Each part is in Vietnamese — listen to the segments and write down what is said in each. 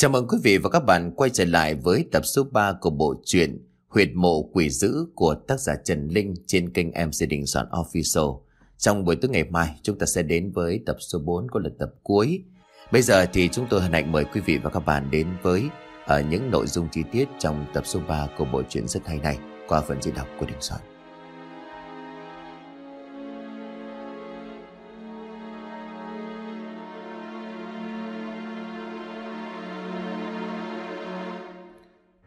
Chào mừng quý vị và các bạn quay trở lại với tập số 3 của bộ truyện Huyệt mộ quỷ dữ của tác giả Trần Linh trên kênh MC Đình Soạn Official. Trong buổi tối ngày mai, chúng ta sẽ đến với tập số 4 của lần tập cuối. Bây giờ thì chúng tôi hân hạnh mời quý vị và các bạn đến với uh, những nội dung chi tiết trong tập số 3 của bộ truyện rất hay này qua phần diễn đọc của Đình Soạn.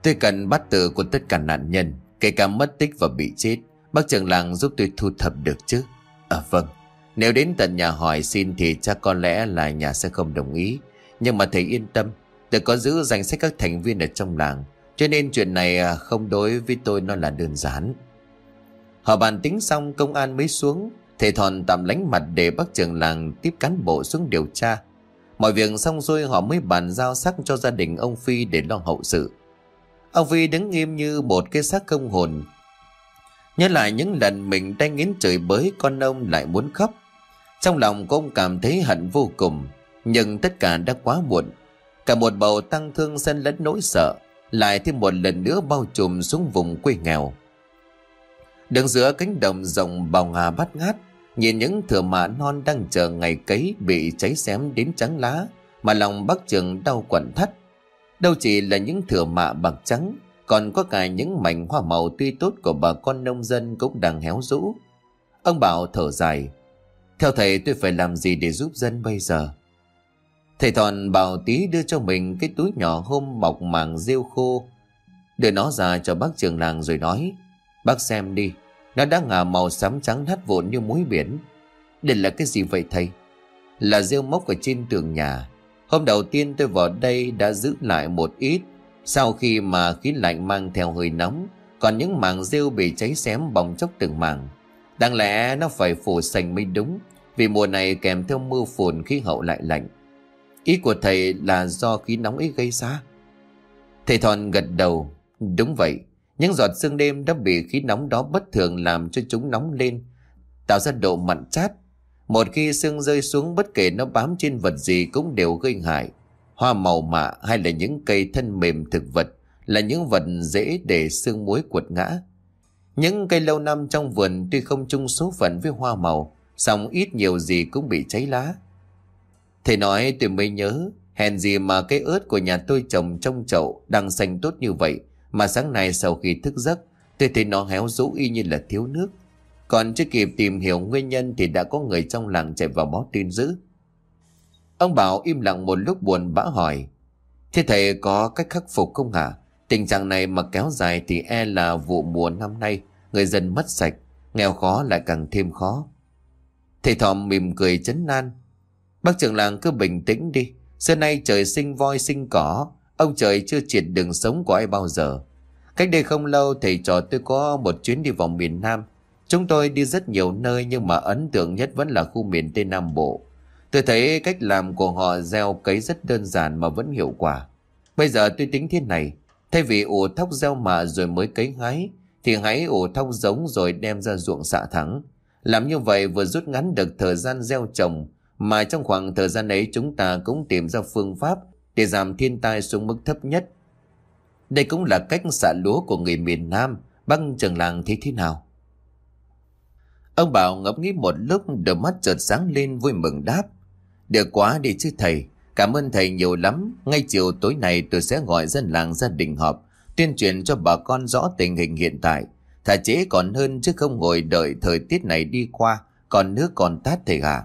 Tôi cần bắt tử của tất cả nạn nhân, kể cả mất tích và bị chết. Bác trưởng làng giúp tôi thu thập được chứ? À vâng, nếu đến tận nhà hỏi xin thì chắc có lẽ là nhà sẽ không đồng ý. Nhưng mà thầy yên tâm, tôi có giữ danh sách các thành viên ở trong làng. Cho nên chuyện này à, không đối với tôi nó là đơn giản. Họ bàn tính xong công an mới xuống. Thầy Thòn tạm lánh mặt để bác trưởng làng tiếp cán bộ xuống điều tra. Mọi việc xong rồi họ mới bàn giao sắc cho gia đình ông Phi để lo hậu sự. Ông vi đứng nghiêm như một cái xác không hồn. Nhớ lại những lần mình đang nghiến trời bới con ông lại muốn khóc. Trong lòng của ông cảm thấy hận vô cùng. Nhưng tất cả đã quá muộn. Cả một bầu tăng thương xen lẫn nỗi sợ. Lại thêm một lần nữa bao trùm xuống vùng quê nghèo. Đứng giữa cánh đồng rộng bào ngà bát ngát. Nhìn những thừa mạ non đang chờ ngày cấy bị cháy xém đến trắng lá. Mà lòng bác trường đau quặn thắt. Đâu chỉ là những thửa mạ bạc trắng, còn có cả những mảnh hoa màu tươi tốt của bà con nông dân cũng đang héo rũ. Ông Bảo thở dài. Theo thầy tôi phải làm gì để giúp dân bây giờ? Thầy Thòn bảo tí đưa cho mình cái túi nhỏ hôm mọc màng rêu khô. Đưa nó ra cho bác trường làng rồi nói. Bác xem đi, nó đã ngả màu xám trắng hắt vụn như muối biển. Đây là cái gì vậy thầy? Là rêu mốc ở trên tường nhà. Hôm đầu tiên tôi vào đây đã giữ lại một ít. Sau khi mà khí lạnh mang theo hơi nóng, Còn những mảng rêu bị cháy xém bong chốc từng mảng. Đáng lẽ nó phải phủ sành mới đúng, Vì mùa này kèm theo mưa phùn khí hậu lại lạnh. Ý của thầy là do khí nóng ấy gây ra. Thầy Thòn gật đầu. Đúng vậy, Những giọt sương đêm đã bị khí nóng đó bất thường làm cho chúng nóng lên, Tạo ra độ mặn chát một khi xương rơi xuống bất kể nó bám trên vật gì cũng đều gây hại. Hoa màu mạ hay là những cây thân mềm thực vật là những vật dễ để xương muối cuột ngã. Những cây lâu năm trong vườn tuy không chung số phận với hoa màu, song ít nhiều gì cũng bị cháy lá. Thầy nói tôi mới nhớ, hèn gì mà cây ớt của nhà tôi trồng trong chậu đang xanh tốt như vậy, mà sáng nay sau khi thức giấc, tôi thấy nó héo rũ y như là thiếu nước. Còn chưa kịp tìm hiểu nguyên nhân thì đã có người trong làng chạy vào báo tin dữ. Ông Bảo im lặng một lúc buồn bã hỏi. Thế thầy có cách khắc phục không hả? Tình trạng này mà kéo dài thì e là vụ mùa năm nay người dân mất sạch, nghèo khó lại càng thêm khó. Thầy Thòm mỉm cười chấn nan. Bác trưởng làng cứ bình tĩnh đi. Xưa nay trời sinh voi sinh cỏ, ông trời chưa triệt đường sống của ai bao giờ. Cách đây không lâu thầy trò tôi có một chuyến đi vào miền Nam Chúng tôi đi rất nhiều nơi nhưng mà ấn tượng nhất vẫn là khu miền Tây Nam Bộ. Tôi thấy cách làm của họ gieo cấy rất đơn giản mà vẫn hiệu quả. Bây giờ tôi tính thế này, thay vì ủ thóc gieo mạ rồi mới cấy hái, thì hãy ủ thóc giống rồi đem ra ruộng xạ thẳng. Làm như vậy vừa rút ngắn được thời gian gieo trồng, mà trong khoảng thời gian ấy chúng ta cũng tìm ra phương pháp để giảm thiên tai xuống mức thấp nhất. Đây cũng là cách xạ lúa của người miền Nam, băng trường làng thế thế nào? Ông Bảo ngẫm nghĩ một lúc đôi mắt chợt sáng lên vui mừng đáp. Được quá đi chứ thầy, cảm ơn thầy nhiều lắm. Ngay chiều tối nay tôi sẽ gọi dân làng gia đình họp, tuyên truyền cho bà con rõ tình hình hiện tại. Thà chế còn hơn chứ không ngồi đợi thời tiết này đi qua, còn nước còn tát thầy à.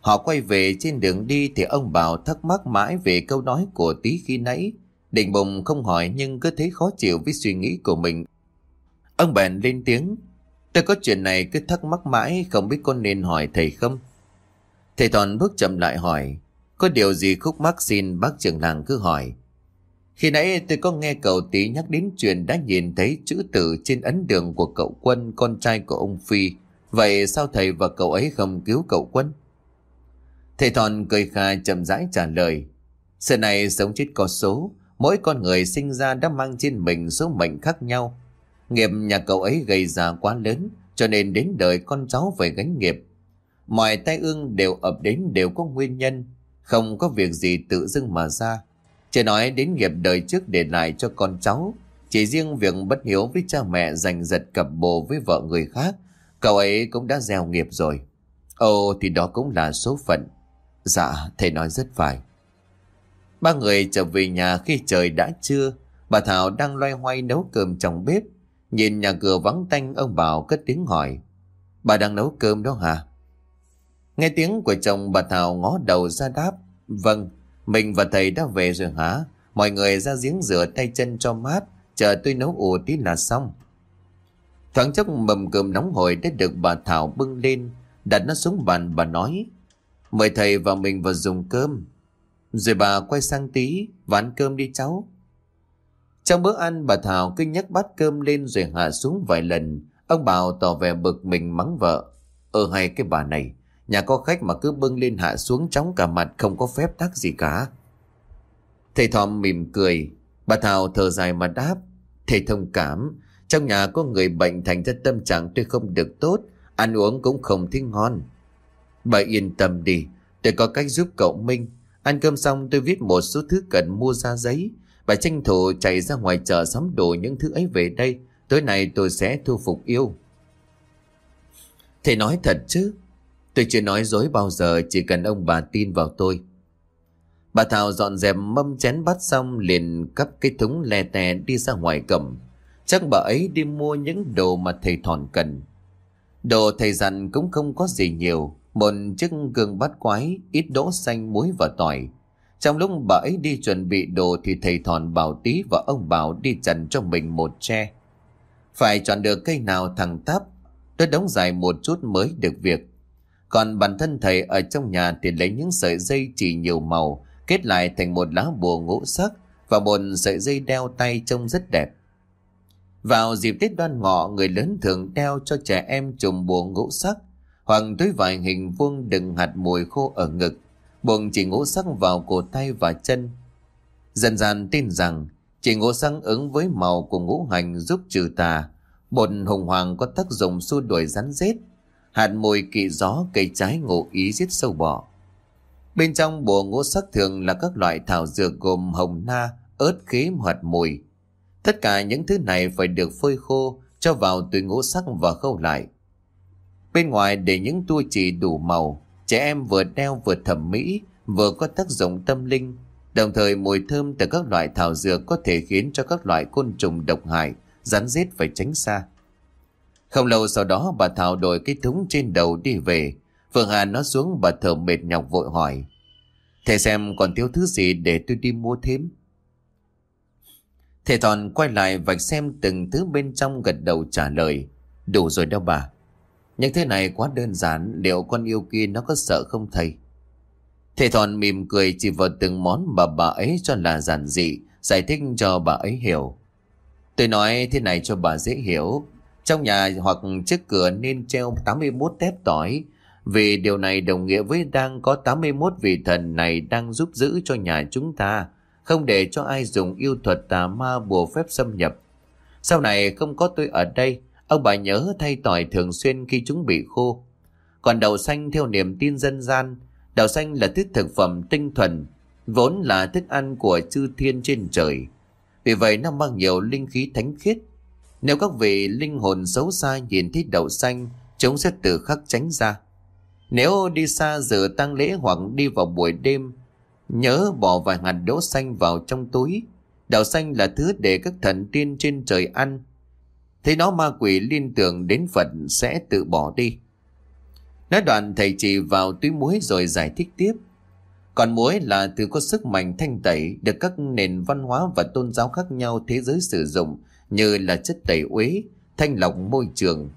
Họ quay về trên đường đi thì ông Bảo thắc mắc mãi về câu nói của tí khi nãy. Định bụng không hỏi nhưng cứ thấy khó chịu với suy nghĩ của mình. Ông bèn lên tiếng, Tôi có chuyện này cứ thắc mắc mãi không biết con nên hỏi thầy không. Thầy Toàn bước chậm lại hỏi. Có điều gì khúc mắc xin bác trưởng làng cứ hỏi. Khi nãy tôi có nghe cậu tí nhắc đến chuyện đã nhìn thấy chữ tử trên ấn đường của cậu Quân, con trai của ông Phi. Vậy sao thầy và cậu ấy không cứu cậu Quân? Thầy Thòn cười kha chậm rãi trả lời. Sự này sống chết có số, mỗi con người sinh ra đã mang trên mình số mệnh khác nhau. Nghiệp nhà cậu ấy gây ra quá lớn, cho nên đến đời con cháu phải gánh nghiệp. Mọi tai ương đều ập đến đều có nguyên nhân, không có việc gì tự dưng mà ra. Chỉ nói đến nghiệp đời trước để lại cho con cháu. Chỉ riêng việc bất hiếu với cha mẹ giành giật cặp bồ với vợ người khác, cậu ấy cũng đã gieo nghiệp rồi. Ồ thì đó cũng là số phận. Dạ, thầy nói rất phải. Ba người trở về nhà khi trời đã trưa, bà Thảo đang loay hoay nấu cơm trong bếp. Nhìn nhà cửa vắng tanh ông Bảo cất tiếng hỏi. Bà đang nấu cơm đó hả? Nghe tiếng của chồng bà Thảo ngó đầu ra đáp. Vâng, mình và thầy đã về rồi hả? Mọi người ra giếng rửa tay chân cho mát, chờ tôi nấu ủ tí là xong. Thoáng chốc mầm cơm nóng hổi đã được bà Thảo bưng lên, đặt nó xuống bàn bà nói. Mời thầy và mình vào dùng cơm. Rồi bà quay sang tí và ăn cơm đi cháu. Trong bữa ăn bà Thảo cứ nhắc bát cơm lên rồi hạ xuống vài lần. Ông Bảo tỏ vẻ bực mình mắng vợ. Ờ hay cái bà này, nhà có khách mà cứ bưng lên hạ xuống chóng cả mặt không có phép tắc gì cả. Thầy Thòm mỉm cười, bà Thảo thở dài mà đáp. Thầy thông cảm, trong nhà có người bệnh thành ra tâm trạng tôi không được tốt, ăn uống cũng không thấy ngon. Bà yên tâm đi, tôi có cách giúp cậu Minh. Ăn cơm xong tôi viết một số thứ cần mua ra giấy. Bà tranh thủ chạy ra ngoài chợ sắm đồ những thứ ấy về đây. Tối nay tôi sẽ thu phục yêu. Thầy nói thật chứ. Tôi chưa nói dối bao giờ chỉ cần ông bà tin vào tôi. Bà Thảo dọn dẹp mâm chén bát xong liền cắp cái thúng le tè đi ra ngoài cầm. Chắc bà ấy đi mua những đồ mà thầy thòn cần. Đồ thầy dặn cũng không có gì nhiều. Một chiếc gương bát quái, ít đỗ xanh muối và tỏi. Trong lúc bà ấy đi chuẩn bị đồ thì thầy thòn bảo tí và ông bảo đi chặn cho mình một tre. Phải chọn được cây nào thẳng tắp, tôi đóng dài một chút mới được việc. Còn bản thân thầy ở trong nhà thì lấy những sợi dây chỉ nhiều màu, kết lại thành một lá bùa ngũ sắc và một sợi dây đeo tay trông rất đẹp. Vào dịp Tết đoan ngọ, người lớn thường đeo cho trẻ em chùm bùa ngũ sắc hoặc túi vải hình vuông đựng hạt mùi khô ở ngực, buông chỉ ngũ sắc vào cổ tay và chân. Dần dần tin rằng chỉ ngũ sắc ứng với màu của ngũ hành giúp trừ tà, bột hùng hoàng có tác dụng xua đuổi rắn rết, hạt mùi kỵ gió cây trái ngộ ý giết sâu bọ. Bên trong bùa ngũ sắc thường là các loại thảo dược gồm hồng na, ớt khế hoạt mùi. Tất cả những thứ này phải được phơi khô, cho vào túi ngũ sắc và khâu lại. Bên ngoài để những tua chỉ đủ màu, trẻ em vừa đeo vừa thẩm mỹ, vừa có tác dụng tâm linh. Đồng thời mùi thơm từ các loại thảo dược có thể khiến cho các loại côn trùng độc hại, rắn rết phải tránh xa. Không lâu sau đó bà Thảo đổi cái thúng trên đầu đi về. Phương Hà nó xuống bà thở mệt nhọc vội hỏi. Thầy xem còn thiếu thứ gì để tôi đi mua thêm. Thầy Thòn quay lại vạch xem từng thứ bên trong gật đầu trả lời. Đủ rồi đâu bà. Những thế này quá đơn giản, liệu con yêu kia nó có sợ không thầy? Thầy Thòn mỉm cười chỉ vào từng món mà bà ấy cho là giản dị, giải thích cho bà ấy hiểu. Tôi nói thế này cho bà dễ hiểu. Trong nhà hoặc trước cửa nên treo 81 tép tỏi, vì điều này đồng nghĩa với đang có 81 vị thần này đang giúp giữ cho nhà chúng ta, không để cho ai dùng yêu thuật tà ma bùa phép xâm nhập. Sau này không có tôi ở đây, Ông bà nhớ thay tỏi thường xuyên khi chúng bị khô. Còn đậu xanh theo niềm tin dân gian, đậu xanh là thức thực phẩm tinh thuần, vốn là thức ăn của chư thiên trên trời. Vì vậy nó mang nhiều linh khí thánh khiết. Nếu các vị linh hồn xấu xa nhìn thấy đậu xanh, chúng sẽ tự khắc tránh ra. Nếu đi xa dự tăng lễ hoặc đi vào buổi đêm, nhớ bỏ vài hạt đỗ xanh vào trong túi. Đậu xanh là thứ để các thần tiên trên trời ăn, Thấy nó ma quỷ liên tưởng đến Phật sẽ tự bỏ đi. Nói đoạn thầy chỉ vào túi muối rồi giải thích tiếp. Còn muối là thứ có sức mạnh thanh tẩy được các nền văn hóa và tôn giáo khác nhau thế giới sử dụng như là chất tẩy uế, thanh lọc môi trường.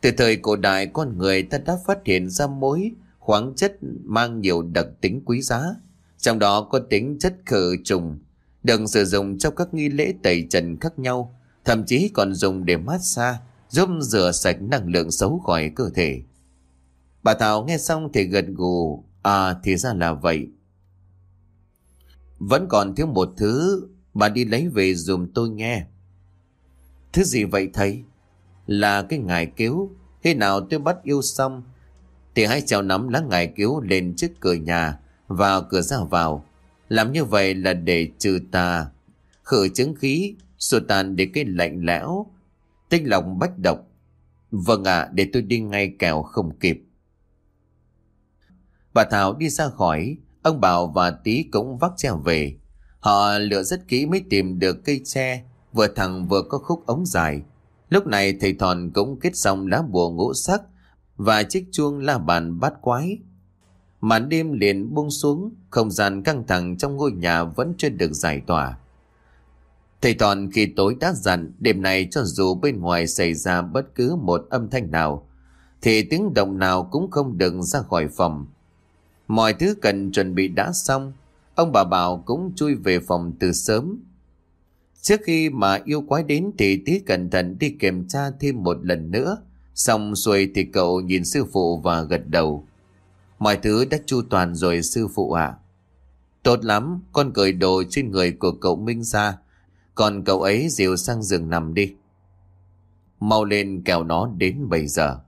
Từ thời cổ đại con người ta đã phát hiện ra muối, khoáng chất mang nhiều đặc tính quý giá. Trong đó có tính chất khử trùng, được sử dụng trong các nghi lễ tẩy trần khác nhau thậm chí còn dùng để mát xa, giúp rửa sạch năng lượng xấu khỏi cơ thể. Bà Thảo nghe xong thì gật gù, à thì ra là vậy. Vẫn còn thiếu một thứ, bà đi lấy về dùm tôi nghe. Thứ gì vậy thầy? Là cái ngài cứu, khi nào tôi bắt yêu xong, thì hãy trèo nắm lá ngài cứu lên trước cửa nhà, và cửa ra vào. Làm như vậy là để trừ tà, khử chứng khí, xua tan để cái lạnh lẽo, tinh lòng bách độc. Vâng ạ, để tôi đi ngay kèo không kịp. Bà Thảo đi ra khỏi, ông Bảo và Tý cũng vác treo về. Họ lựa rất kỹ mới tìm được cây tre, vừa thẳng vừa có khúc ống dài. Lúc này thầy Thòn cũng kết xong lá bùa ngũ sắc và chiếc chuông la bàn bát quái. Màn đêm liền buông xuống, không gian căng thẳng trong ngôi nhà vẫn chưa được giải tỏa. Thầy toàn khi tối đã dặn đêm này cho dù bên ngoài xảy ra bất cứ một âm thanh nào, thì tiếng động nào cũng không được ra khỏi phòng. Mọi thứ cần chuẩn bị đã xong, ông bà Bảo cũng chui về phòng từ sớm. Trước khi mà yêu quái đến thì tí cẩn thận đi kiểm tra thêm một lần nữa. Xong xuôi thì cậu nhìn sư phụ và gật đầu. Mọi thứ đã chu toàn rồi sư phụ ạ. Tốt lắm, con cởi đồ trên người của cậu Minh ra. Còn cậu ấy dìu sang giường nằm đi. Mau lên kèo nó đến 7 giờ.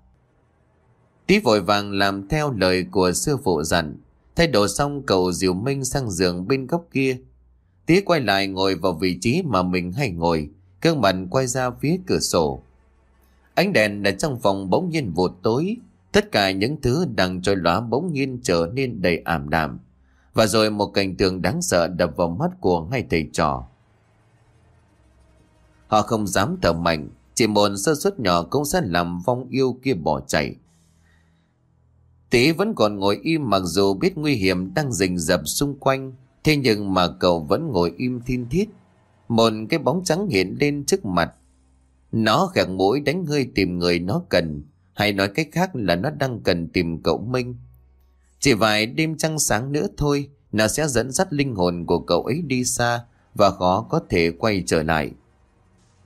Tí vội vàng làm theo lời của sư phụ dặn. Thay đồ xong cậu dìu Minh sang giường bên góc kia. Tí quay lại ngồi vào vị trí mà mình hay ngồi, gương mặt quay ra phía cửa sổ. Ánh đèn ở trong phòng bỗng nhiên vụt tối, tất cả những thứ đang trôi lóa bỗng nhiên trở nên đầy ảm đạm. Và rồi một cảnh tượng đáng sợ đập vào mắt của hai thầy trò. Họ không dám thở mạnh, chỉ một sơ suất nhỏ cũng sẽ làm vong yêu kia bỏ chạy. tý vẫn còn ngồi im mặc dù biết nguy hiểm đang rình rập xung quanh, thế nhưng mà cậu vẫn ngồi im thiên thiết. Một cái bóng trắng hiện lên trước mặt. Nó khẹt mũi đánh hơi tìm người nó cần, hay nói cách khác là nó đang cần tìm cậu Minh. Chỉ vài đêm trăng sáng nữa thôi, nó sẽ dẫn dắt linh hồn của cậu ấy đi xa và khó có thể quay trở lại.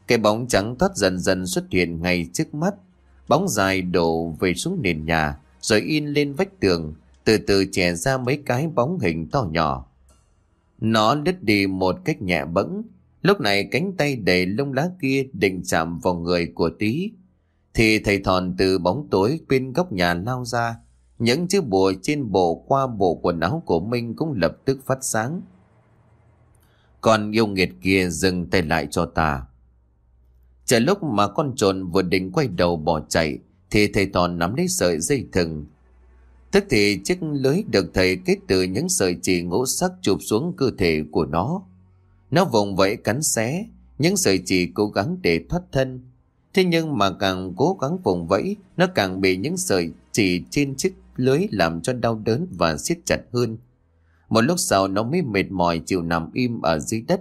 Cái bóng trắng thoát dần dần xuất hiện ngay trước mắt. Bóng dài đổ về xuống nền nhà, rồi in lên vách tường, từ từ chè ra mấy cái bóng hình to nhỏ. Nó lướt đi một cách nhẹ bẫng, lúc này cánh tay đầy lông lá kia định chạm vào người của tí. Thì thầy thòn từ bóng tối bên góc nhà lao ra, những chữ bùa trên bộ qua bộ quần áo của Minh cũng lập tức phát sáng. Còn yêu nghiệt kia dừng tay lại cho ta. Chờ lúc mà con trồn vừa định quay đầu bỏ chạy, thì thầy Thòn nắm lấy sợi dây thừng. Tức thì chiếc lưới được thầy kết từ những sợi chỉ ngũ sắc chụp xuống cơ thể của nó. Nó vùng vẫy cắn xé, những sợi chỉ cố gắng để thoát thân. Thế nhưng mà càng cố gắng vùng vẫy, nó càng bị những sợi chỉ trên chiếc lưới làm cho đau đớn và siết chặt hơn. Một lúc sau nó mới mệt mỏi chịu nằm im ở dưới đất.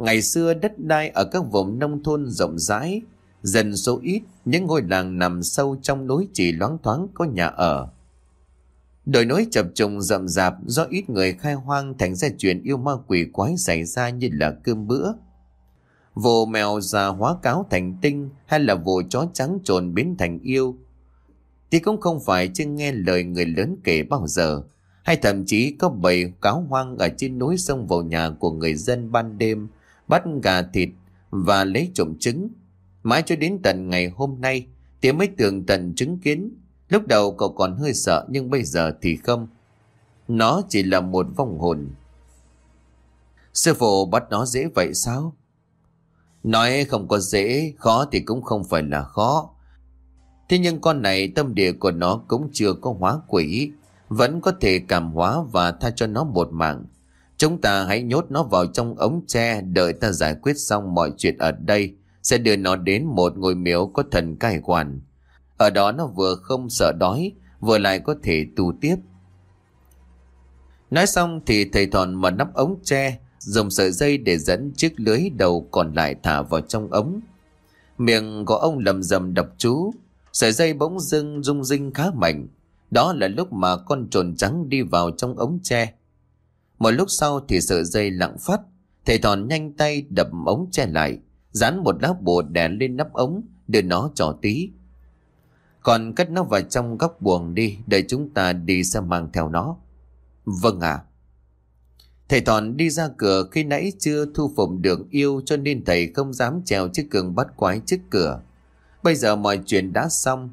Ngày xưa đất đai ở các vùng nông thôn rộng rãi, Dần số ít, những ngôi làng nằm sâu trong núi chỉ loáng thoáng có nhà ở. Đồi núi chập trùng rậm rạp do ít người khai hoang thành ra chuyện yêu ma quỷ quái xảy ra như là cơm bữa. Vồ mèo già hóa cáo thành tinh hay là vồ chó trắng trồn biến thành yêu. Thì cũng không phải chưa nghe lời người lớn kể bao giờ. Hay thậm chí có bầy cáo hoang ở trên núi sông vào nhà của người dân ban đêm, bắt gà thịt và lấy trộm trứng. Mãi cho đến tận ngày hôm nay, Tiến mới tường tận chứng kiến. Lúc đầu cậu còn hơi sợ nhưng bây giờ thì không. Nó chỉ là một vong hồn. Sư phụ bắt nó dễ vậy sao? Nói không có dễ, khó thì cũng không phải là khó. Thế nhưng con này tâm địa của nó cũng chưa có hóa quỷ, vẫn có thể cảm hóa và tha cho nó một mạng. Chúng ta hãy nhốt nó vào trong ống tre đợi ta giải quyết xong mọi chuyện ở đây sẽ đưa nó đến một ngôi miếu có thần cai quản. Ở đó nó vừa không sợ đói, vừa lại có thể tu tiếp. Nói xong thì thầy thòn mở nắp ống tre, dùng sợi dây để dẫn chiếc lưới đầu còn lại thả vào trong ống. Miệng của ông lầm rầm đập chú, sợi dây bỗng dưng rung rinh khá mạnh. Đó là lúc mà con trồn trắng đi vào trong ống tre. Một lúc sau thì sợi dây lặng phát, thầy thòn nhanh tay đập ống che lại dán một lá bùa đèn lên nắp ống, đưa nó cho tí. Còn cất nó vào trong góc buồng đi, để chúng ta đi ra mang theo nó. Vâng ạ. Thầy Thòn đi ra cửa khi nãy chưa thu phục được yêu cho nên thầy không dám trèo chiếc cường bắt quái trước cửa. Bây giờ mọi chuyện đã xong.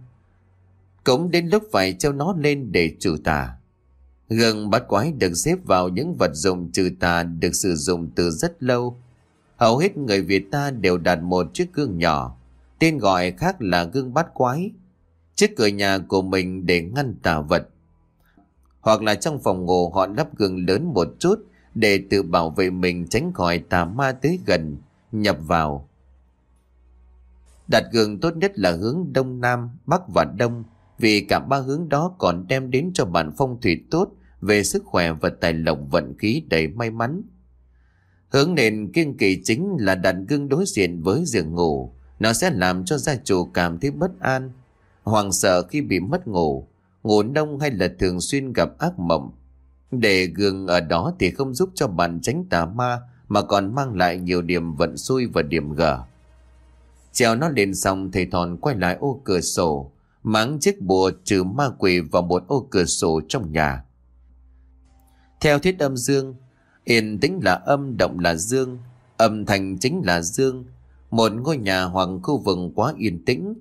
Cũng đến lúc phải treo nó lên để trừ tà. Gương bát quái được xếp vào những vật dụng trừ tà được sử dụng từ rất lâu. Hầu hết người Việt ta đều đặt một chiếc gương nhỏ, tên gọi khác là gương bát quái. Trước cửa nhà của mình để ngăn tà vật. Hoặc là trong phòng ngủ họ lắp gương lớn một chút để tự bảo vệ mình tránh khỏi tà ma tới gần, nhập vào. Đặt gương tốt nhất là hướng đông nam, bắc và đông, vì cả ba hướng đó còn đem đến cho bạn phong thủy tốt về sức khỏe và tài lộc vận khí đầy may mắn. Hướng nền kiên kỳ chính là đặt gương đối diện với giường ngủ, nó sẽ làm cho gia chủ cảm thấy bất an, hoàng sợ khi bị mất ngủ, ngủ nông hay là thường xuyên gặp ác mộng. Để gương ở đó thì không giúp cho bạn tránh tà ma mà còn mang lại nhiều điểm vận xui và điểm gở. Trèo nó lên xong thầy thòn quay lại ô cửa sổ, máng chiếc bùa trừ ma quỷ vào một ô cửa sổ trong nhà. Theo thuyết âm dương, yên tĩnh là âm, động là dương, âm thanh chính là dương. Một ngôi nhà hoặc khu vực quá yên tĩnh.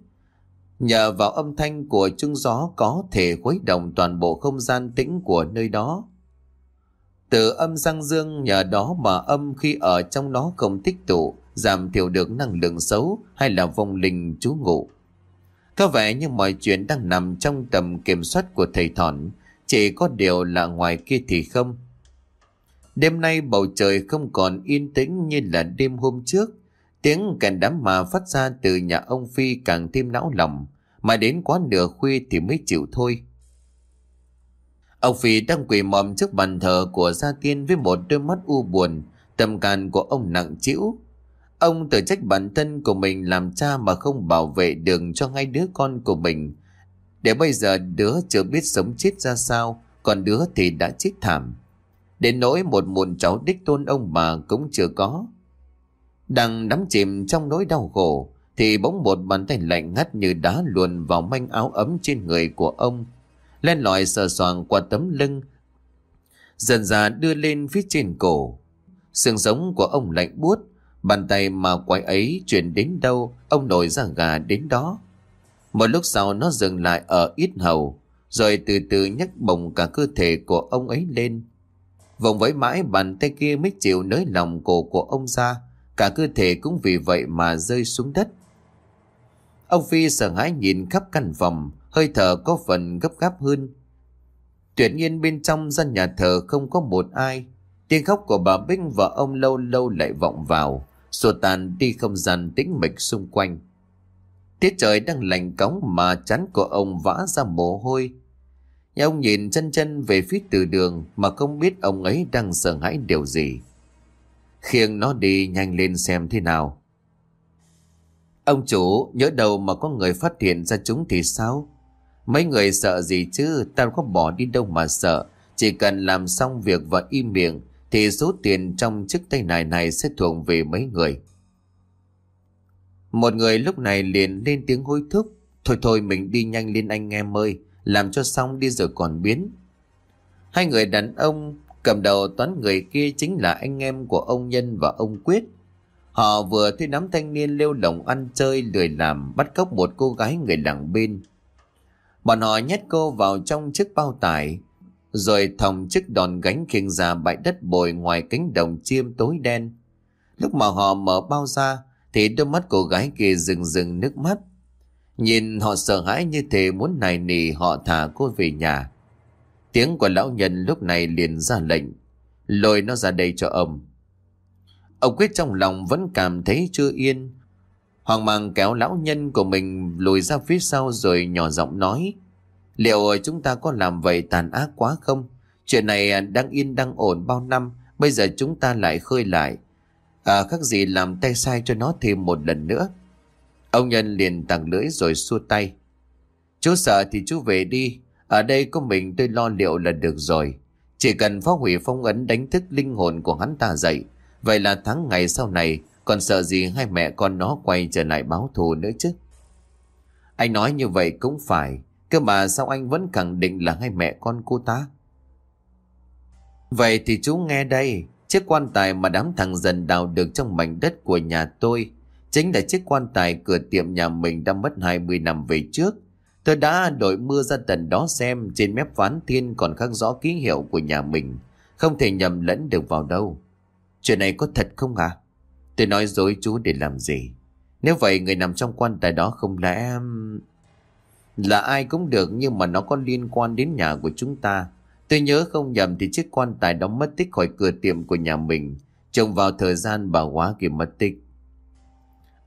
Nhờ vào âm thanh của chung gió có thể khuấy động toàn bộ không gian tĩnh của nơi đó. Từ âm sang dương nhờ đó mà âm khi ở trong nó không tích tụ, giảm thiểu được năng lượng xấu hay là vong linh trú ngụ. Có vẻ như mọi chuyện đang nằm trong tầm kiểm soát của thầy thọn, chỉ có điều là ngoài kia thì không. Đêm nay bầu trời không còn yên tĩnh như là đêm hôm trước. Tiếng kèn đám mà phát ra từ nhà ông Phi càng thêm não lòng, mà đến quá nửa khuya thì mới chịu thôi. Ông Phi đang quỳ mòm trước bàn thờ của gia tiên với một đôi mắt u buồn, tâm can của ông nặng chịu. Ông tự trách bản thân của mình làm cha mà không bảo vệ đường cho ngay đứa con của mình. Để bây giờ đứa chưa biết sống chết ra sao, còn đứa thì đã chết thảm. Đến nỗi một muộn cháu đích tôn ông bà cũng chưa có. Đang đắm chìm trong nỗi đau khổ, thì bỗng một bàn tay lạnh ngắt như đá luồn vào manh áo ấm trên người của ông. Lên lòi sờ soàng qua tấm lưng, dần dà đưa lên phía trên cổ. Sương sống của ông lạnh buốt, Bàn tay mà quái ấy chuyển đến đâu, ông nổi ra gà đến đó. Một lúc sau nó dừng lại ở ít hầu, rồi từ từ nhấc bồng cả cơ thể của ông ấy lên. Vòng vẫy mãi bàn tay kia mới chịu nới lòng cổ của ông ra, cả cơ thể cũng vì vậy mà rơi xuống đất. Ông Phi sợ hãi nhìn khắp căn phòng, hơi thở có phần gấp gáp hơn. Tuyệt nhiên bên trong gian nhà thờ không có một ai, tiếng khóc của bà Bích và ông lâu lâu lại vọng vào xua tan đi không gian tĩnh mịch xung quanh. Tiết trời đang lạnh cống mà chắn của ông vã ra mồ hôi. Nhà ông nhìn chân chân về phía từ đường mà không biết ông ấy đang sợ hãi điều gì. Khiêng nó đi nhanh lên xem thế nào. Ông chủ, nhớ đầu mà có người phát hiện ra chúng thì sao? Mấy người sợ gì chứ, Tao có bỏ đi đâu mà sợ. Chỉ cần làm xong việc và im miệng thì số tiền trong chiếc tay này này sẽ thuộc về mấy người. Một người lúc này liền lên tiếng hối thúc. Thôi thôi mình đi nhanh lên anh em ơi, làm cho xong đi rồi còn biến. Hai người đàn ông cầm đầu toán người kia chính là anh em của ông Nhân và ông Quyết. Họ vừa thấy đám thanh niên lêu lỏng ăn chơi lười làm bắt cóc một cô gái người làng bên. Bọn họ nhét cô vào trong chiếc bao tải rồi thòng chiếc đòn gánh khiêng ra bãi đất bồi ngoài cánh đồng chiêm tối đen. Lúc mà họ mở bao ra, thì đôi mắt cô gái kia rừng rừng nước mắt. Nhìn họ sợ hãi như thế muốn nài nỉ họ thả cô về nhà. Tiếng của lão nhân lúc này liền ra lệnh, lôi nó ra đây cho ông. Ông quyết trong lòng vẫn cảm thấy chưa yên. Hoàng mang kéo lão nhân của mình lùi ra phía sau rồi nhỏ giọng nói. Liệu chúng ta có làm vậy tàn ác quá không? Chuyện này đang yên đang ổn bao năm, bây giờ chúng ta lại khơi lại. À, khác gì làm tay sai cho nó thêm một lần nữa. Ông Nhân liền tặng lưỡi rồi xua tay. Chú sợ thì chú về đi, ở đây có mình tôi lo liệu là được rồi. Chỉ cần phá hủy phong ấn đánh thức linh hồn của hắn ta dậy. Vậy là tháng ngày sau này còn sợ gì hai mẹ con nó quay trở lại báo thù nữa chứ. Anh nói như vậy cũng phải, Cơ mà sao anh vẫn khẳng định là hai mẹ con cô ta? Vậy thì chú nghe đây, chiếc quan tài mà đám thằng dần đào được trong mảnh đất của nhà tôi chính là chiếc quan tài cửa tiệm nhà mình đã mất 20 năm về trước. Tôi đã đổi mưa ra tận đó xem trên mép ván thiên còn khắc rõ ký hiệu của nhà mình. Không thể nhầm lẫn được vào đâu. Chuyện này có thật không à? Tôi nói dối chú để làm gì? Nếu vậy người nằm trong quan tài đó không lẽ... Là ai cũng được nhưng mà nó có liên quan đến nhà của chúng ta. Tôi nhớ không nhầm thì chiếc quan tài đó mất tích khỏi cửa tiệm của nhà mình. Trông vào thời gian bà quá kia mất tích.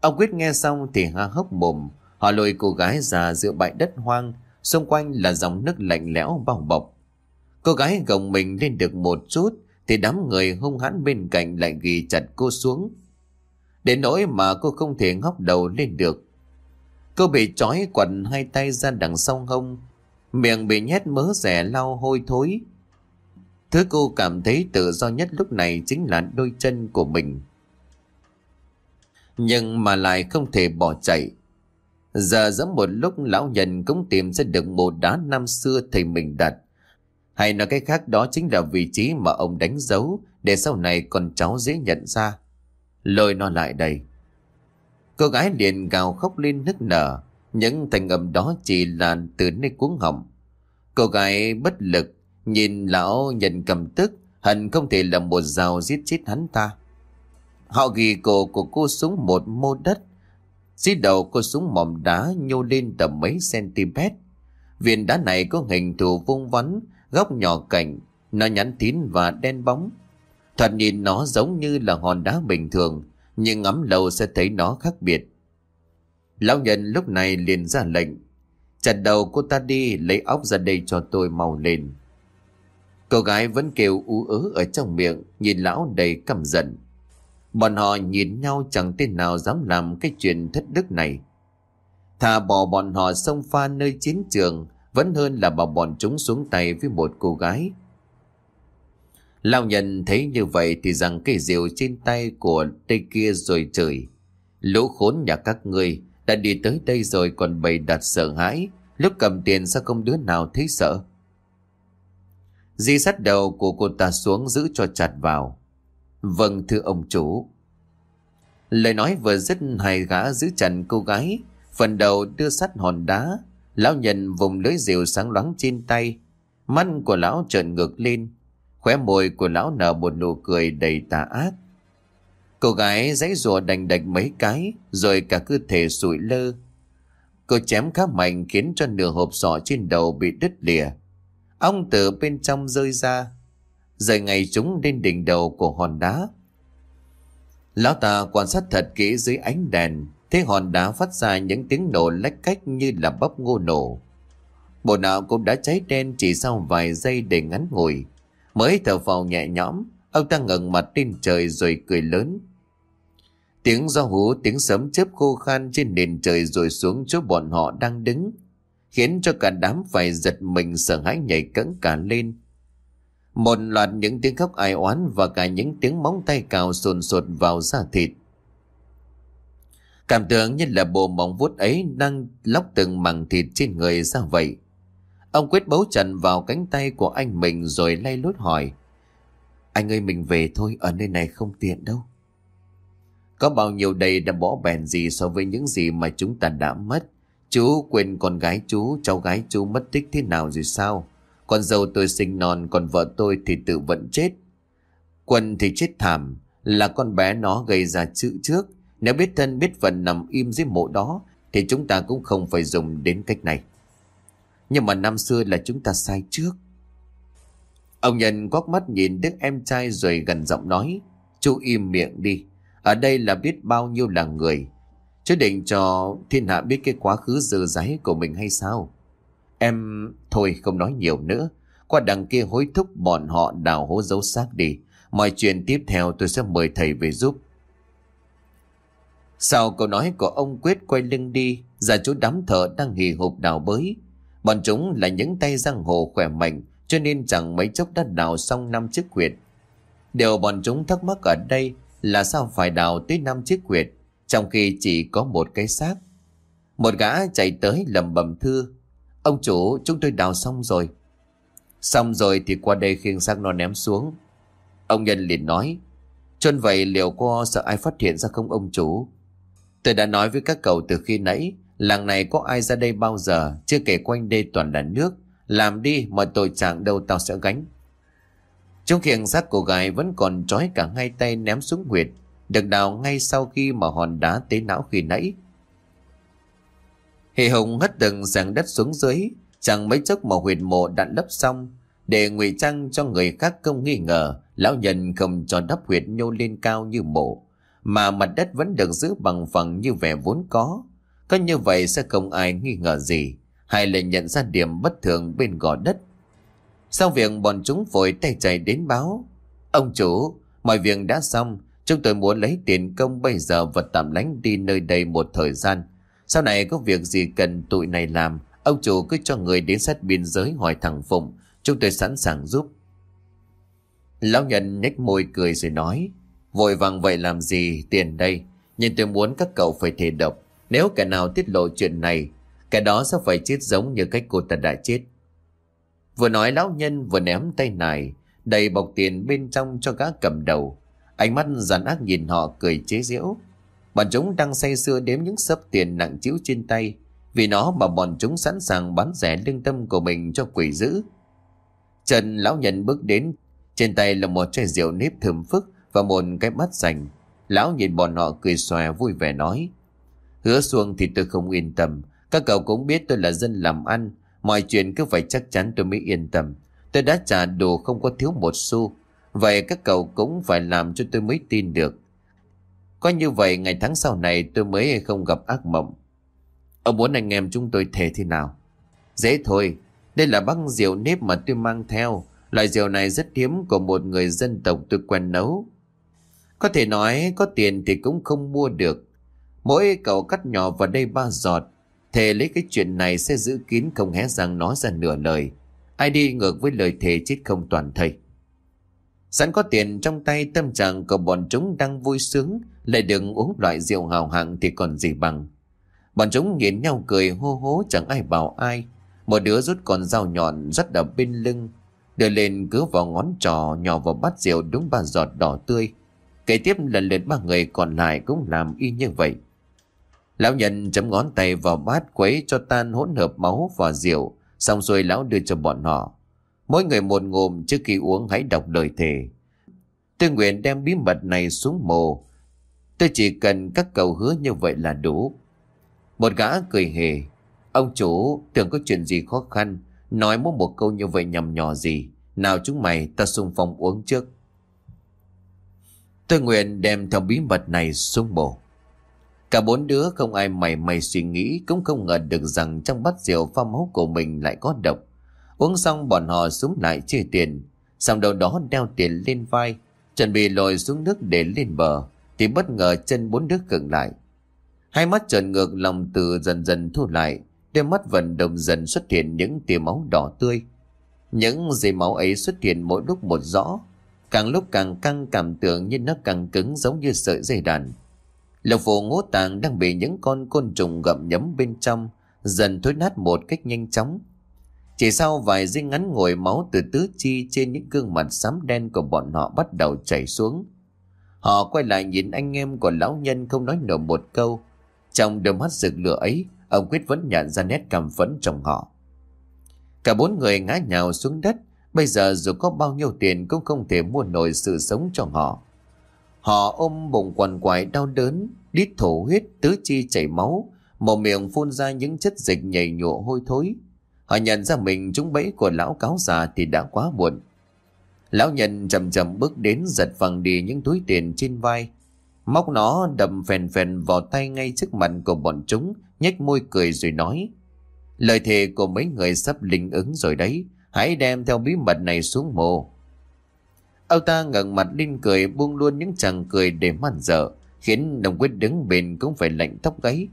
Ông Quyết nghe xong thì ha hốc mồm. Họ lôi cô gái già giữa bãi đất hoang. Xung quanh là dòng nước lạnh lẽo bao bọc. Cô gái gồng mình lên được một chút thì đám người hung hãn bên cạnh lại ghi chặt cô xuống. Đến nỗi mà cô không thể ngóc đầu lên được. Cô bị trói quần hai tay ra đằng sau hông. Miệng bị nhét mớ rẻ lau hôi thối. Thứ cô cảm thấy tự do nhất lúc này chính là đôi chân của mình. Nhưng mà lại không thể bỏ chạy. Giờ giống một lúc lão nhân cũng tìm ra được một đá năm xưa thầy mình đặt. Hay nói cái khác đó chính là vị trí mà ông đánh dấu để sau này con cháu dễ nhận ra. Lôi nó lại đây. Cô gái liền gào khóc lên nức nở. Những thành âm đó chỉ là từ nơi cuống họng. Cô gái bất lực, nhìn lão nhận cầm tức, hận không thể là một rào giết chết hắn ta. Họ ghi cổ của cô xuống một mô đất. Dưới đầu cô xuống mỏm đá nhô lên tầm mấy cm. Viên đá này có hình thù vuông vắn, góc nhỏ cạnh, nó nhắn tín và đen bóng. Thật nhìn nó giống như là hòn đá bình thường, nhưng ngắm lâu sẽ thấy nó khác biệt. Lão nhân lúc này liền ra lệnh, chặt đầu cô ta đi lấy óc ra đây cho tôi mau lên. Cô gái vẫn kêu ú ớ ở trong miệng, nhìn lão đầy căm giận. Bọn họ nhìn nhau chẳng tên nào dám làm cái chuyện thất đức này. Thà bỏ bọn họ xông pha nơi chiến trường, vẫn hơn là bảo bọn chúng xuống tay với một cô gái lão nhân thấy như vậy thì rằng cây diều trên tay của tây kia rồi trời. Lũ khốn nhà các ngươi, đã đi tới đây rồi còn bày đặt sợ hãi. Lúc cầm tiền sao không đứa nào thấy sợ. Di sắt đầu của cô ta xuống giữ cho chặt vào. Vâng thưa ông chủ. Lời nói vừa dứt, hai gã giữ chặt cô gái. Phần đầu đưa sắt hòn đá. Lão nhân vùng lưới diều sáng loáng trên tay. Mắt của lão trợn ngược lên Khóe môi của lão nở một nụ cười đầy tà ác. Cô gái giãy rùa đành đạch mấy cái, rồi cả cơ thể sụi lơ. Cô chém khá mạnh khiến cho nửa hộp sọ trên đầu bị đứt lìa. Ong từ bên trong rơi ra, rời ngày chúng lên đỉnh đầu của hòn đá. Lão ta quan sát thật kỹ dưới ánh đèn, thấy hòn đá phát ra những tiếng nổ lách cách như là bắp ngô nổ. Bộ não cũng đã cháy đen chỉ sau vài giây để ngắn ngủi. Mới thở vào nhẹ nhõm, ông ta ngẩng mặt lên trời rồi cười lớn. Tiếng do hú, tiếng sấm chớp khô khan trên nền trời rồi xuống chỗ bọn họ đang đứng, khiến cho cả đám phải giật mình sợ hãi nhảy cẫng cả lên. Một loạt những tiếng khóc ai oán và cả những tiếng móng tay cào sồn sột vào da thịt. Cảm tưởng như là bộ móng vuốt ấy đang lóc từng mảng thịt trên người ra vậy. Ông quyết bấu trần vào cánh tay của anh mình rồi lay lút hỏi. Anh ơi mình về thôi, ở nơi này không tiện đâu. Có bao nhiêu đây đã bỏ bèn gì so với những gì mà chúng ta đã mất. Chú quên con gái chú, cháu gái chú mất tích thế nào rồi sao? Con dâu tôi sinh non, còn vợ tôi thì tự vẫn chết. Quân thì chết thảm, là con bé nó gây ra chữ trước. Nếu biết thân biết phận nằm im dưới mộ đó, thì chúng ta cũng không phải dùng đến cách này. Nhưng mà năm xưa là chúng ta sai trước. Ông Nhân quắc mắt nhìn đứa em trai rồi gần giọng nói. Chú im miệng đi. Ở đây là biết bao nhiêu là người. chứ định cho thiên hạ biết cái quá khứ dơ giấy của mình hay sao? Em... Thôi không nói nhiều nữa. Qua đằng kia hối thúc bọn họ đào hố dấu xác đi. Mọi chuyện tiếp theo tôi sẽ mời thầy về giúp. Sau câu nói của ông Quyết quay lưng đi, già chú đám thợ đang hì hục đào bới. Bọn chúng là những tay giang hồ khỏe mạnh, cho nên chẳng mấy chốc đã đào xong năm chiếc huyệt. Điều bọn chúng thắc mắc ở đây là sao phải đào tới năm chiếc huyệt trong khi chỉ có một cái xác. Một gã chạy tới lầm bầm thưa Ông chủ, chúng tôi đào xong rồi. Xong rồi thì qua đây khiêng xác nó ném xuống. Ông nhân liền nói, chôn vậy liệu có sợ ai phát hiện ra không ông chủ? Tôi đã nói với các cậu từ khi nãy Làng này có ai ra đây bao giờ? Chưa kể quanh đây toàn là nước. Làm đi mà tội trạng đâu tao sẽ gánh. Trong khiển xác cô gái Vẫn còn trói cả hai tay ném xuống huyệt. Được đào ngay sau khi mà hòn đá tế não khi nãy. Hề Hùng hất từng giảng đất xuống dưới. Chẳng mấy chốc mà huyệt mộ đã lấp xong. Để ngụy trang cho người khác không nghi ngờ, Lão nhân không cho đắp huyệt nhô lên cao như mộ. Mà mặt đất vẫn được giữ bằng phẳng như vẻ vốn có. Có như vậy sẽ không ai nghi ngờ gì. Hay là nhận ra điểm bất thường bên gò đất. Sau việc bọn chúng vội tay chạy đến báo Ông chủ, mọi việc đã xong. Chúng tôi muốn lấy tiền công bây giờ và tạm lánh đi nơi đây một thời gian. Sau này có việc gì cần tụi này làm Ông chủ cứ cho người đến sát biên giới hỏi thằng Phụng. Chúng tôi sẵn sàng giúp. Lão nhân nhếch môi cười rồi nói Vội vàng vậy làm gì tiền đây? Nhưng tôi muốn các cậu phải thề độc. Nếu kẻ nào tiết lộ chuyện này, Kẻ đó sẽ phải chết giống như cách cô ta đã chết. Vừa nói lão nhân vừa ném tay này Đầy bọc tiền bên trong cho gã cầm đầu. Ánh mắt giàn ác nhìn họ cười chế giễu. Bọn chúng đang say sưa đếm những sấp tiền nặng chiếu trên tay, Vì nó mà bọn chúng sẵn sàng bán rẻ lương tâm của mình cho quỷ dữ. Trần lão nhân bước đến, Trên tay là một chai rượu nếp thơm phức Và một cái bát dành Lão nhìn bọn họ cười xòe vui vẻ nói Hứa xuông thì tôi không yên tâm Các cậu cũng biết tôi là dân làm ăn Mọi chuyện cứ phải chắc chắn tôi mới yên tâm Tôi đã trả đồ không có thiếu một xu Vậy các cậu cũng phải làm cho tôi mới tin được có như vậy ngày tháng sau này tôi mới không gặp ác mộng. Ông muốn anh em chúng tôi thề thế nào? Dễ thôi, đây là băng rượu nếp mà tôi mang theo. Loại rượu này rất hiếm của một người dân tộc tôi quen nấu. Có thể nói có tiền thì cũng không mua được. Mỗi cậu cắt nhỏ vào đây ba giọt. Thề lấy cái chuyện này sẽ giữ kín không hé răng nói ra nửa lời. Ai đi ngược với lời thề chết không toàn thầy. Sẵn có tiền trong tay, tâm trạng của bọn chúng đang vui sướng, Lại đừng uống loại rượu hào hạng thì còn gì bằng Bọn chúng nhìn nhau cười hô hố, chẳng ai bảo ai Một đứa rút con dao nhọn rất ở bên lưng, Đưa lên cứ vào ngón trò, nhỏ vào bát rượu đúng ba giọt đỏ tươi Kế tiếp lần lượt ba người còn lại cũng làm y như vậy Lão nhân chấm ngón tay vào bát quấy cho tan hỗn hợp máu và rượu, Xong rồi lão đưa cho bọn họ Mỗi người một ngụm trước khi uống hãy đọc lời thề. Tôi nguyện đem bí mật này xuống mồ. Tôi chỉ cần các cầu hứa như vậy là đủ. Một gã cười hề. Ông chủ, tưởng có chuyện gì khó khăn. Nói mỗi một câu như vậy nhầm nhỏ gì. Nào chúng mày, ta xung phong uống trước. Tôi nguyện đem theo bí mật này xuống mồ. Cả bốn đứa không ai mày mày suy nghĩ, cũng không ngờ được rằng trong bát rượu pha máu của mình lại có độc. Uống xong bọn họ xuống lại chia tiền. Xong đầu đó đeo tiền lên vai. Chuẩn bị lội xuống nước để lên bờ. Thì bất ngờ chân bốn đứa khựng lại. Hai mắt trợn ngược, lòng từ dần dần thu lại. Đôi mắt vận động dần xuất hiện những tia máu đỏ tươi. Những dây máu ấy xuất hiện mỗi lúc một rõ. Càng lúc càng căng cảm tưởng như nó càng cứng giống như sợi dây đàn. Lộc phù ngũ tạng đang bị những con côn trùng gặm nhấm bên trong, dần thối nát một cách nhanh chóng. Chỉ sau vài giây ngắn ngồi máu từ tứ chi trên những gương mặt xám đen của bọn họ bắt đầu chảy xuống. Họ quay lại nhìn anh em của lão nhân không nói nổi một câu. Trong đôi mắt rực lửa ấy, ông Quyết vẫn nhận ra nét cảm phẫn trong họ. Cả bốn người ngã nhào xuống đất, bây giờ dù có bao nhiêu tiền cũng không thể mua nổi sự sống cho họ. Họ ôm bụng quằn quại đau đớn, đít thổ huyết, tứ chi chảy máu, mồm miệng phun ra những chất dịch nhầy nhụa hôi thối. Họ nhận ra mình trúng bẫy của lão cáo già thì đã quá muộn. Lão nhân chậm chậm bước đến giật văng đi những túi tiền trên vai. Móc nó đầm phèn phèn vào tay ngay trước mặt của bọn chúng, nhếch môi cười rồi nói. Lời thề của mấy người sắp linh ứng rồi đấy, hãy đem theo bí mật này xuống mồ. Ông ta ngẩng mặt lên cười buông luôn những chàng cười để man dở, khiến đồng quyết đứng bên cũng phải lạnh tóc gáy.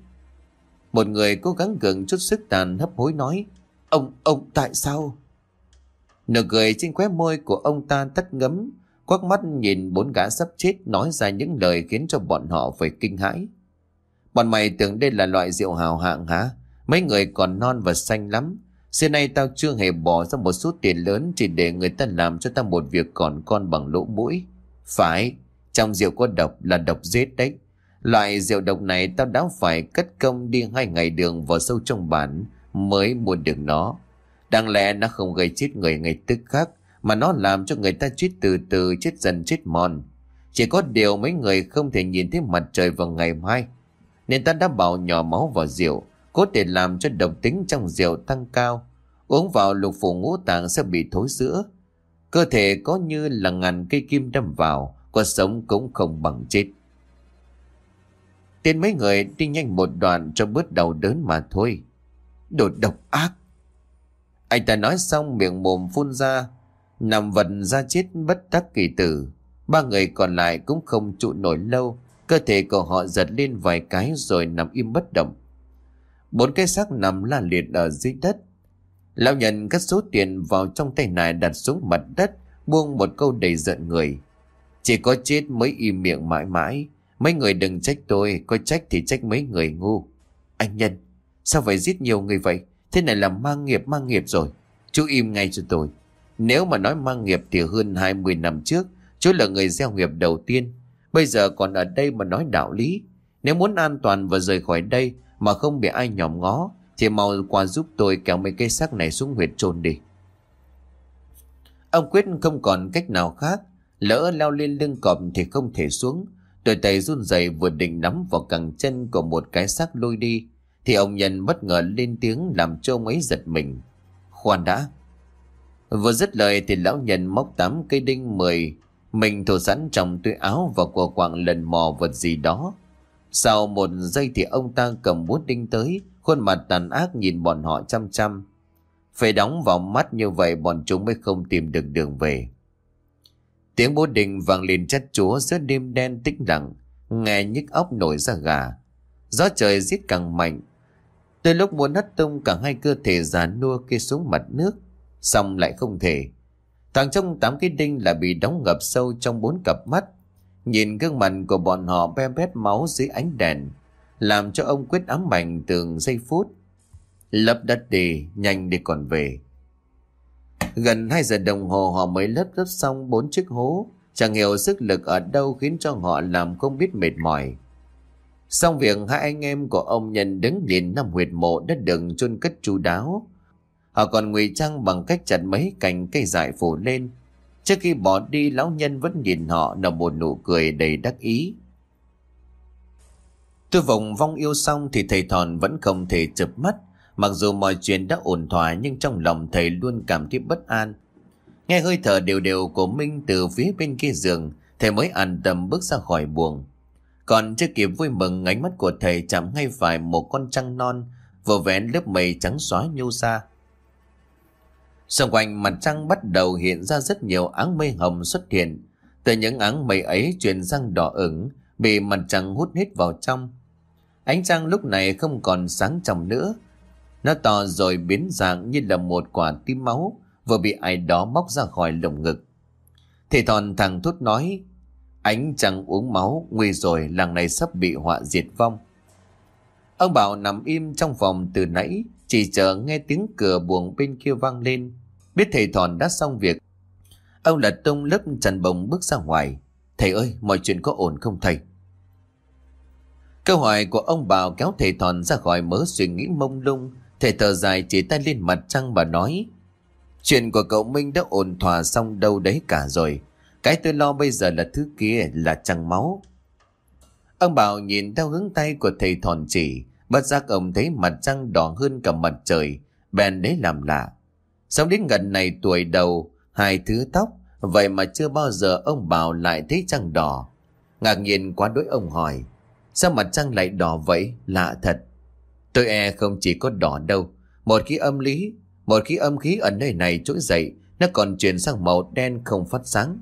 Một người cố gắng gượng chút sức tàn hấp hối nói, Ông, ông tại sao? Nụ cười trên khóe môi của ông ta tắt ngấm, quắc mắt nhìn bốn gã sắp chết nói ra những lời khiến cho bọn họ phải kinh hãi. Bọn mày tưởng đây là loại rượu hào hạng hả? Mấy người còn non và xanh lắm. Xưa nay tao chưa hề bỏ ra một số tiền lớn chỉ để người ta làm cho tao một việc còn con bằng lỗ mũi. Phải, trong rượu có độc là độc giết đấy. Loại rượu độc này tao đã phải cất công đi hai ngày đường vào sâu trong bản mới mua được nó. Đáng lẽ nó không gây chết người ngay tức khắc mà nó làm cho người ta chết từ từ chết dần chết mòn. Chỉ có điều mấy người không thể nhìn thấy mặt trời vào ngày mai. Nên ta đã bảo nhỏ máu vào rượu, có để làm cho độc tính trong rượu tăng cao. Uống vào lục phủ ngũ tạng sẽ bị thối sữa. Cơ thể có như là ngàn cây kim đâm vào, có sống cũng không bằng chết. Tên mấy người đi nhanh một đoạn cho bớt đầu đớn mà thôi. Đồ độc ác. Anh ta nói xong miệng mồm phun ra, nằm vật ra chết bất đắc kỳ tử. Ba người còn lại cũng không trụ nổi lâu, cơ thể của họ giật lên vài cái rồi nằm im bất động. Bốn cái xác nằm la liệt ở dưới đất. Lão nhận cất số tiền vào trong tay này đặt xuống mặt đất, buông một câu đầy giận người. Chỉ có chết mới im miệng mãi mãi. Mấy người đừng trách tôi, có trách thì trách mấy người ngu. Anh Nhân, sao phải giết nhiều người vậy? Thế này là mang nghiệp mang nghiệp rồi. Chú im ngay cho tôi. Nếu mà nói mang nghiệp thì hơn 20 năm trước, chú là người gieo nghiệp đầu tiên. Bây giờ còn ở đây mà nói đạo lý. Nếu muốn an toàn và rời khỏi đây mà không bị ai nhòm ngó, thì mau qua giúp tôi kéo mấy cây xác này xuống huyệt trôn đi. Ông Quyết không còn cách nào khác. Lỡ leo lên lưng cọp thì không thể xuống. Đôi tay run rẩy vừa định nắm vào cẳng chân của một cái xác lôi đi. Thì ông nhân bất ngờ lên tiếng làm cho ông ấy giật mình. Khoan đã. Vừa dứt lời thì lão nhân móc tám cây đinh mười mình thổ sẵn trong túi áo và của quạng lần mò vật gì đó. Sau một giây thì ông ta cầm bút đinh tới, khuôn mặt tàn ác nhìn bọn họ chăm chăm. Phải đóng vào mắt như vậy bọn chúng mới không tìm được đường về. Tiếng bố đình vang lên chất chúa giữa đêm đen tĩnh lặng, nghe nhức óc nổi ra gà. Gió trời giết càng mạnh. Tới lúc muốn hất tung cả hai cơ thể già nua kia xuống mặt nước, xong lại không thể. Thằng trong tám cái đinh là bị đóng ngập sâu trong bốn cặp mắt. Nhìn gương mặt của bọn họ be bét máu dưới ánh đèn, làm cho ông quyết ám ảnh từng giây phút. Lấp đất đi, nhanh đi còn về. Gần 2 giờ đồng hồ họ mới lấp lấp xong bốn chiếc hố. Chẳng hiểu sức lực ở đâu khiến cho họ làm không biết mệt mỏi. Xong việc hai anh em của ông nhân đứng nhìn năm huyệt mộ đã đừng chôn cất chu đáo. Họ còn ngụy trang bằng cách chặt mấy cành cây dại phủ lên. Trước khi bỏ đi lão nhân vẫn nhìn họ nở một nụ cười đầy đắc ý. Tôi vòng vong yêu xong thì thầy thòn vẫn không thể chập mắt. Mặc dù mọi chuyện đã ổn thỏa nhưng trong lòng thầy luôn cảm thấy bất an. Nghe hơi thở đều đều của Minh từ phía bên kia giường, thầy mới an tâm bước ra khỏi buồng. Còn chưa kịp vui mừng ánh mắt của thầy chạm ngay phải một con trăng non vừa vén lớp mây trắng xóa nhô xa. Xung quanh mặt trăng bắt đầu hiện ra rất nhiều áng mây hồng xuất hiện. Từ những áng mây ấy chuyển sang đỏ ửng, bị mặt trăng hút hết vào trong. Ánh trăng lúc này không còn sáng trong nữa, nó to rồi biến dạng như là một quả tim máu vừa bị ai đó móc ra khỏi lồng ngực. Thầy thòn thằng thốt nói Ánh trăng uống máu, nguy rồi làng này sắp bị họa diệt vong. Ông Bảo nằm im trong phòng từ nãy, chỉ chờ nghe tiếng cửa buồng bên kia vang lên. Biết thầy thòn đã xong việc. Ông lật tung lớp trần bồng bước ra ngoài. Thầy ơi, mọi chuyện có ổn không thầy? Câu hỏi của ông Bảo kéo thầy thòn ra khỏi mớ suy nghĩ mông lung Thầy thở dài chỉ tay lên mặt trăng và nói Chuyện của cậu Minh đã ổn thỏa xong đâu đấy cả rồi Cái tôi lo bây giờ là thứ kia là trăng máu Ông Bảo nhìn theo hướng tay của thầy thòn chỉ Bất giác ông thấy mặt trăng đỏ hơn cả mặt trời Bèn đấy làm lạ Sống đến gần này tuổi đầu Hai thứ tóc Vậy mà chưa bao giờ ông Bảo lại thấy trăng đỏ Ngạc nhiên quá đối ông hỏi Sao mặt trăng lại đỏ vậy? Lạ thật Tôi e không chỉ có đỏ đâu. Một khi âm lý, một khi âm khí ở nơi này trỗi dậy, nó còn chuyển sang màu đen không phát sáng.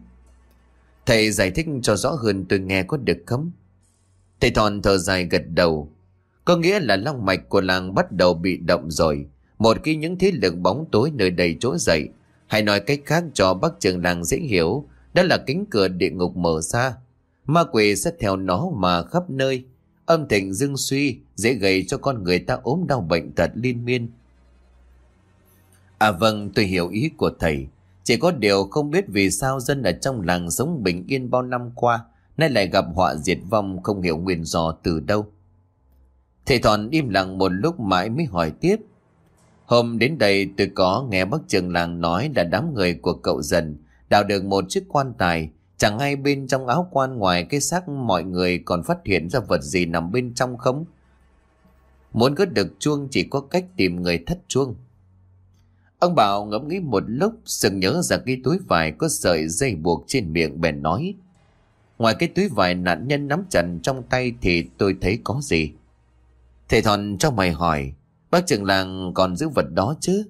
Thầy giải thích cho rõ hơn tôi nghe có được không? Thầy thòn thở dài gật đầu. Có nghĩa là long mạch của làng bắt đầu bị động rồi. Một khi những thế lực bóng tối nơi đầy trỗi dậy, hay nói cách khác cho bác trường làng dễ hiểu, đó là cánh cửa địa ngục mở ra. Ma quỷ sẽ theo nó mà khắp nơi, Âm thịnh dưng suy dễ gây cho con người ta ốm đau bệnh tật liên miên. À vâng, tôi hiểu ý của thầy. Chỉ có điều không biết vì sao dân ở trong làng sống bình yên bao năm qua Nay lại gặp họa diệt vong không hiểu nguyên do từ đâu Thầy Thòn im lặng một lúc mãi mới hỏi tiếp Hôm đến đây tôi có nghe bác trường làng nói là đám người của cậu dần đào được một chiếc quan tài Chẳng hay bên trong áo quan ngoài cái xác mọi người còn phát hiện ra vật gì nằm bên trong không? Muốn gớt được chuông chỉ có cách tìm người thất chuông. Ông Bảo ngẫm nghĩ một lúc, sừng nhớ ra cái túi vải có sợi dây buộc trên miệng bèn nói. Ngoài cái túi vải nạn nhân nắm chặt trong tay thì tôi thấy có gì? Thầy Thòn cho mày hỏi, bác trưởng làng còn giữ vật đó chứ?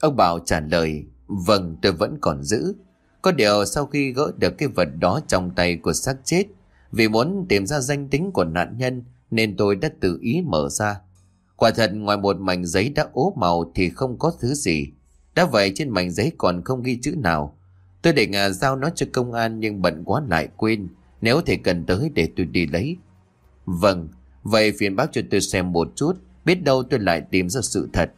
Ông Bảo trả lời, vâng tôi vẫn còn giữ. Có điều sau khi gỡ được cái vật đó trong tay của xác chết, vì muốn tìm ra danh tính của nạn nhân nên tôi đã tự ý mở ra. Quả thật ngoài một mảnh giấy đã ố màu thì không có thứ gì. Đã vậy trên mảnh giấy còn không ghi chữ nào. Tôi định à, giao nó cho công an nhưng bận quá lại quên. Nếu thầy cần tới để tôi đi lấy. Vâng, vậy phiền bác cho tôi xem một chút. Biết đâu tôi lại tìm ra sự thật.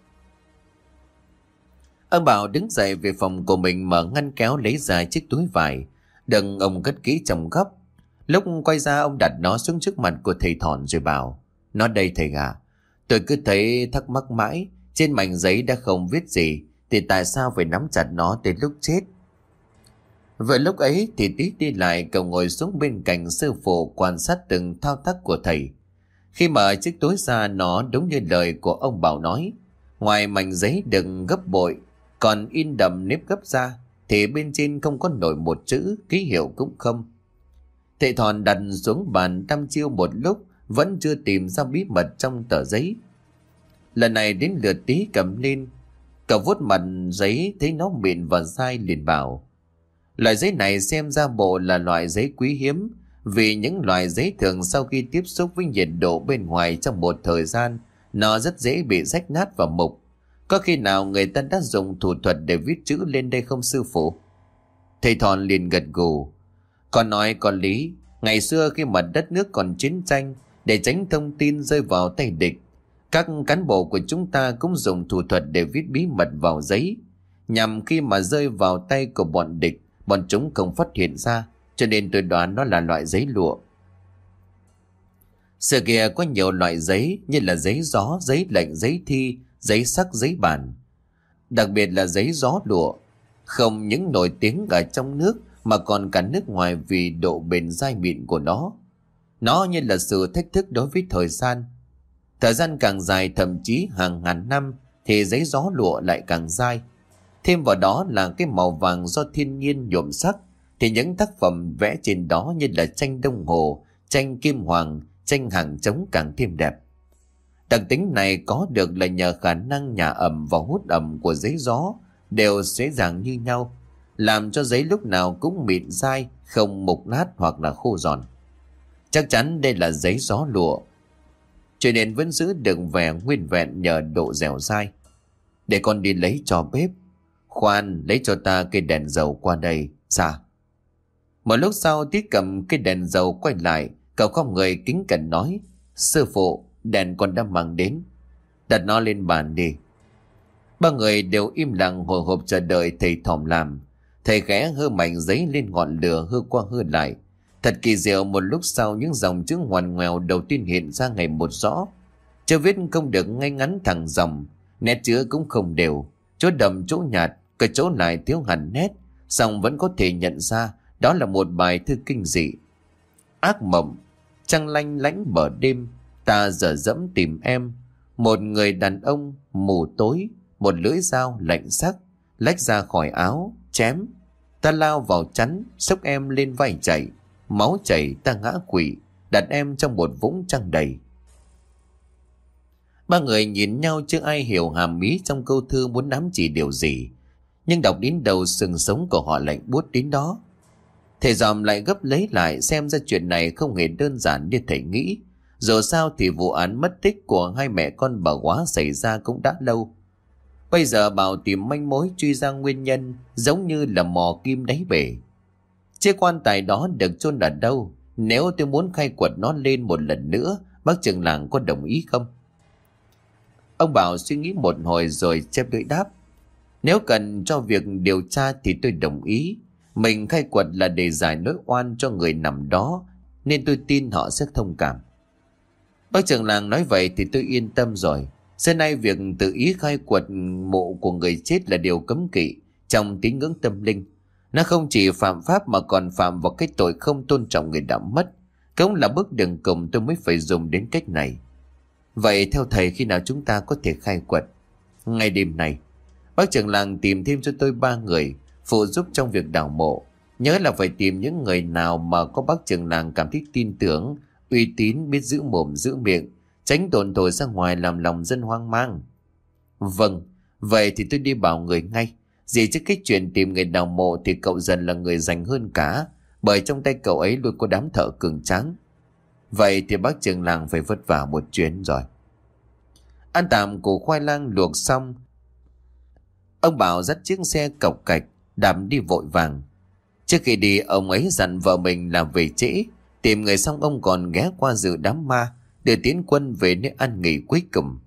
Ông Bảo đứng dậy về phòng của mình mở ngăn kéo lấy ra chiếc túi vải. Đừng ông cất kỹ trong góc. Lúc quay ra, ông đặt nó xuống trước mặt của thầy thọn rồi bảo. Nó đây thầy gà. Tôi cứ thấy thắc mắc mãi. Trên mảnh giấy đã không viết gì. Thì tại sao phải nắm chặt nó tới lúc chết? Vậy lúc ấy thì tí đi lại cậu ngồi xuống bên cạnh sư phụ quan sát từng thao tác của thầy. Khi mở chiếc túi ra nó đúng như lời của ông Bảo nói. Ngoài mảnh giấy đừng gấp bội còn in đậm nếp gấp ra thì bên trên không có nổi một chữ, ký hiệu cũng không. Thệ thòn đặt xuống bàn đăm chiêu một lúc vẫn chưa tìm ra bí mật trong tờ giấy. Lần này đến lượt tí cầm lên, cậu vuốt mặt giấy thấy nó mịn và dai liền bảo. Loại giấy này xem ra bộ là loại giấy quý hiếm, vì những loại giấy thường sau khi tiếp xúc với nhiệt độ bên ngoài trong một thời gian, nó rất dễ bị rách nát và mục. Có khi nào người ta đã dùng thủ thuật để viết chữ lên đây không sư phụ? Thầy Thòn liền gật gù. Còn nói còn lý, ngày xưa khi mà đất nước còn chiến tranh, để tránh thông tin rơi vào tay địch, các cán bộ của chúng ta cũng dùng thủ thuật để viết bí mật vào giấy, nhằm khi mà rơi vào tay của bọn địch, bọn chúng không phát hiện ra, cho nên tôi đoán nó là loại giấy lụa. xưa kia có nhiều loại giấy như là giấy gió, giấy lệnh, giấy thi, giấy sắc giấy bản. Đặc biệt là giấy gió lụa, không những nổi tiếng ở trong nước mà còn cả nước ngoài vì độ bền dai mịn của nó. Nó như là sự thách thức đối với thời gian. Thời gian càng dài thậm chí hàng ngàn năm thì giấy gió lụa lại càng dai. Thêm vào đó là cái màu vàng do thiên nhiên nhuộm sắc thì những tác phẩm vẽ trên đó như là tranh đồng hồ, tranh kim hoàng, tranh hàng trống càng thêm đẹp. Đặc tính này có được là nhờ khả năng nhà ẩm và hút ẩm của giấy gió đều dễ dàng như nhau, làm cho giấy lúc nào cũng mịn dai, không mục nát hoặc là khô giòn. Chắc chắn đây là giấy gió lụa, cho nên vẫn giữ được vẻ nguyên vẹn nhờ độ dẻo dai. Để con đi lấy cho bếp. Khoan, lấy cho ta cây đèn dầu qua đây. Dạ. Một lúc sau Tiết cầm cái đèn dầu quay lại, cậu không người kính cẩn nói. Sư phụ, đèn còn đang mang đến. Đặt nó lên bàn đi. Ba người đều im lặng hồi hộp chờ đợi thầy thòm làm. Thầy ghé hơ mảnh giấy lên ngọn lửa hơ qua hơ lại. Thật kỳ diệu một lúc sau những dòng chữ ngoằn ngoèo đầu tiên hiện ra ngày một rõ. Chữ viết không được ngay ngắn thẳng dòng, nét chữ cũng không đều. Chỗ đậm chỗ nhạt, cái chỗ lại thiếu hẳn nét, song vẫn có thể nhận ra đó là một bài thư kinh dị. Ác mộng, trăng lanh lánh bờ đêm, Ta dở dẫm tìm em, một người đàn ông mù tối, một lưỡi dao lạnh sắc, lách ra khỏi áo, chém. Ta lao vào chắn, sốc em lên vai chạy, máu chảy ta ngã quỷ, đặt em trong một vũng trăng đầy. Ba người nhìn nhau chưa ai hiểu hàm ý trong câu thư muốn nắm chỉ điều gì. Nhưng đọc đến đầu sừng sống của họ lạnh buốt đến đó. Thầy dòm lại gấp lấy lại xem ra chuyện này không hề đơn giản như thầy nghĩ. Dù sao thì vụ án mất tích của hai mẹ con bà quá xảy ra cũng đã lâu. Bây giờ bảo tìm manh mối truy ra nguyên nhân giống như là mò kim đáy bể. Chiếc quan tài đó được chôn ở đâu? Nếu tôi muốn khai quật nó lên một lần nữa, bác trưởng làng có đồng ý không? Ông Bảo suy nghĩ một hồi rồi chép lưỡi đáp. Nếu cần cho việc điều tra thì tôi đồng ý. Mình khai quật là để giải nỗi oan cho người nằm đó Nên tôi tin họ sẽ thông cảm Bác trưởng làng nói vậy thì tôi yên tâm rồi Xưa nay việc tự ý khai quật mộ của người chết là điều cấm kỵ trong tín ngưỡng tâm linh. Nó không chỉ phạm pháp mà còn phạm vào cái tội không tôn trọng người đã mất. Cũng là bước đường cùng tôi mới phải dùng đến cách này. Vậy theo thầy khi nào chúng ta có thể khai quật? Ngay đêm này, bác trưởng làng tìm thêm cho tôi ba người phụ giúp trong việc đào mộ. Nhớ là phải tìm những người nào mà có bác trưởng làng cảm thấy tin tưởng, uy tín, biết giữ mồm giữ miệng, tránh tồn thổi ra ngoài làm lòng dân hoang mang. Vâng, vậy thì tôi đi bảo người ngay. Gì chứ cái chuyện tìm người đào mộ thì cậu dần là người dành hơn cả, bởi trong tay cậu ấy luôn có đám thợ cường tráng. Vậy thì bác trường làng phải vất vả một chuyến rồi. Ăn tạm củ khoai lang luộc xong. Ông Bảo dắt chiếc xe cọc cạch, đạp đi vội vàng. Trước khi đi, ông ấy dặn vợ mình là về trễ. Tìm người xong ông còn ghé qua dự đám ma để tiến quân về nơi ăn nghỉ cuối cùng.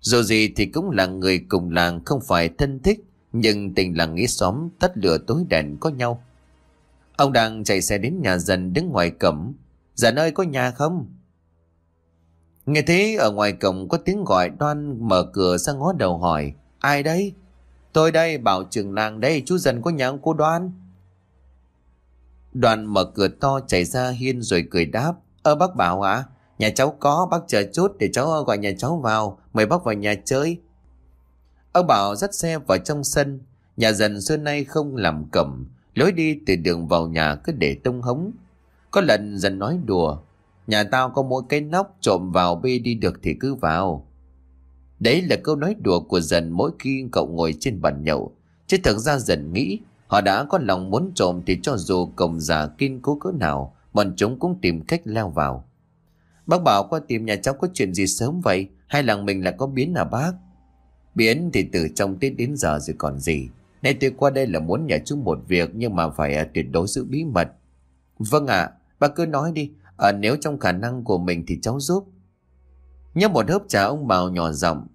Dù gì thì cũng là người cùng làng không phải thân thích, nhưng tình làng nghĩ xóm tắt lửa tối đèn có nhau. Ông đang chạy xe đến nhà dần đứng ngoài cổng. Dần ơi có nhà không? Nghe thế ở ngoài cổng có tiếng gọi đoan mở cửa sang ngó đầu hỏi. Ai đấy? Tôi đây bảo trưởng làng đây chú dần có nhà ông cô đoan. Đoàn mở cửa to chạy ra hiên rồi cười đáp. Ơ bác bảo ạ, à? nhà cháu có bác chờ chút để cháu ờ, gọi nhà cháu vào, mời bác vào nhà chơi. Ông bảo dắt xe vào trong sân, nhà dần xưa nay không làm cẩm, lối đi từ đường vào nhà cứ để tông hống. Có lần dần nói đùa, nhà tao có mỗi cái nóc trộm vào bê đi được thì cứ vào. Đấy là câu nói đùa của dần mỗi khi cậu ngồi trên bàn nhậu, chứ thực ra dần nghĩ họ đã có lòng muốn trộm thì cho dù cổng giả kiên cố cỡ nào, bọn chúng cũng tìm cách leo vào. Bác bảo qua tìm nhà cháu có chuyện gì sớm vậy, hay là mình là có biến à bác? Biến thì từ trong Tết đến giờ rồi còn gì. Nay tôi qua đây là muốn nhờ chú một việc nhưng mà phải à, tuyệt đối giữ bí mật. Vâng ạ, à, bà cứ nói đi. À, nếu trong khả năng của mình thì cháu giúp. Nhấp một hớp trà ông Bảo nhỏ giọng.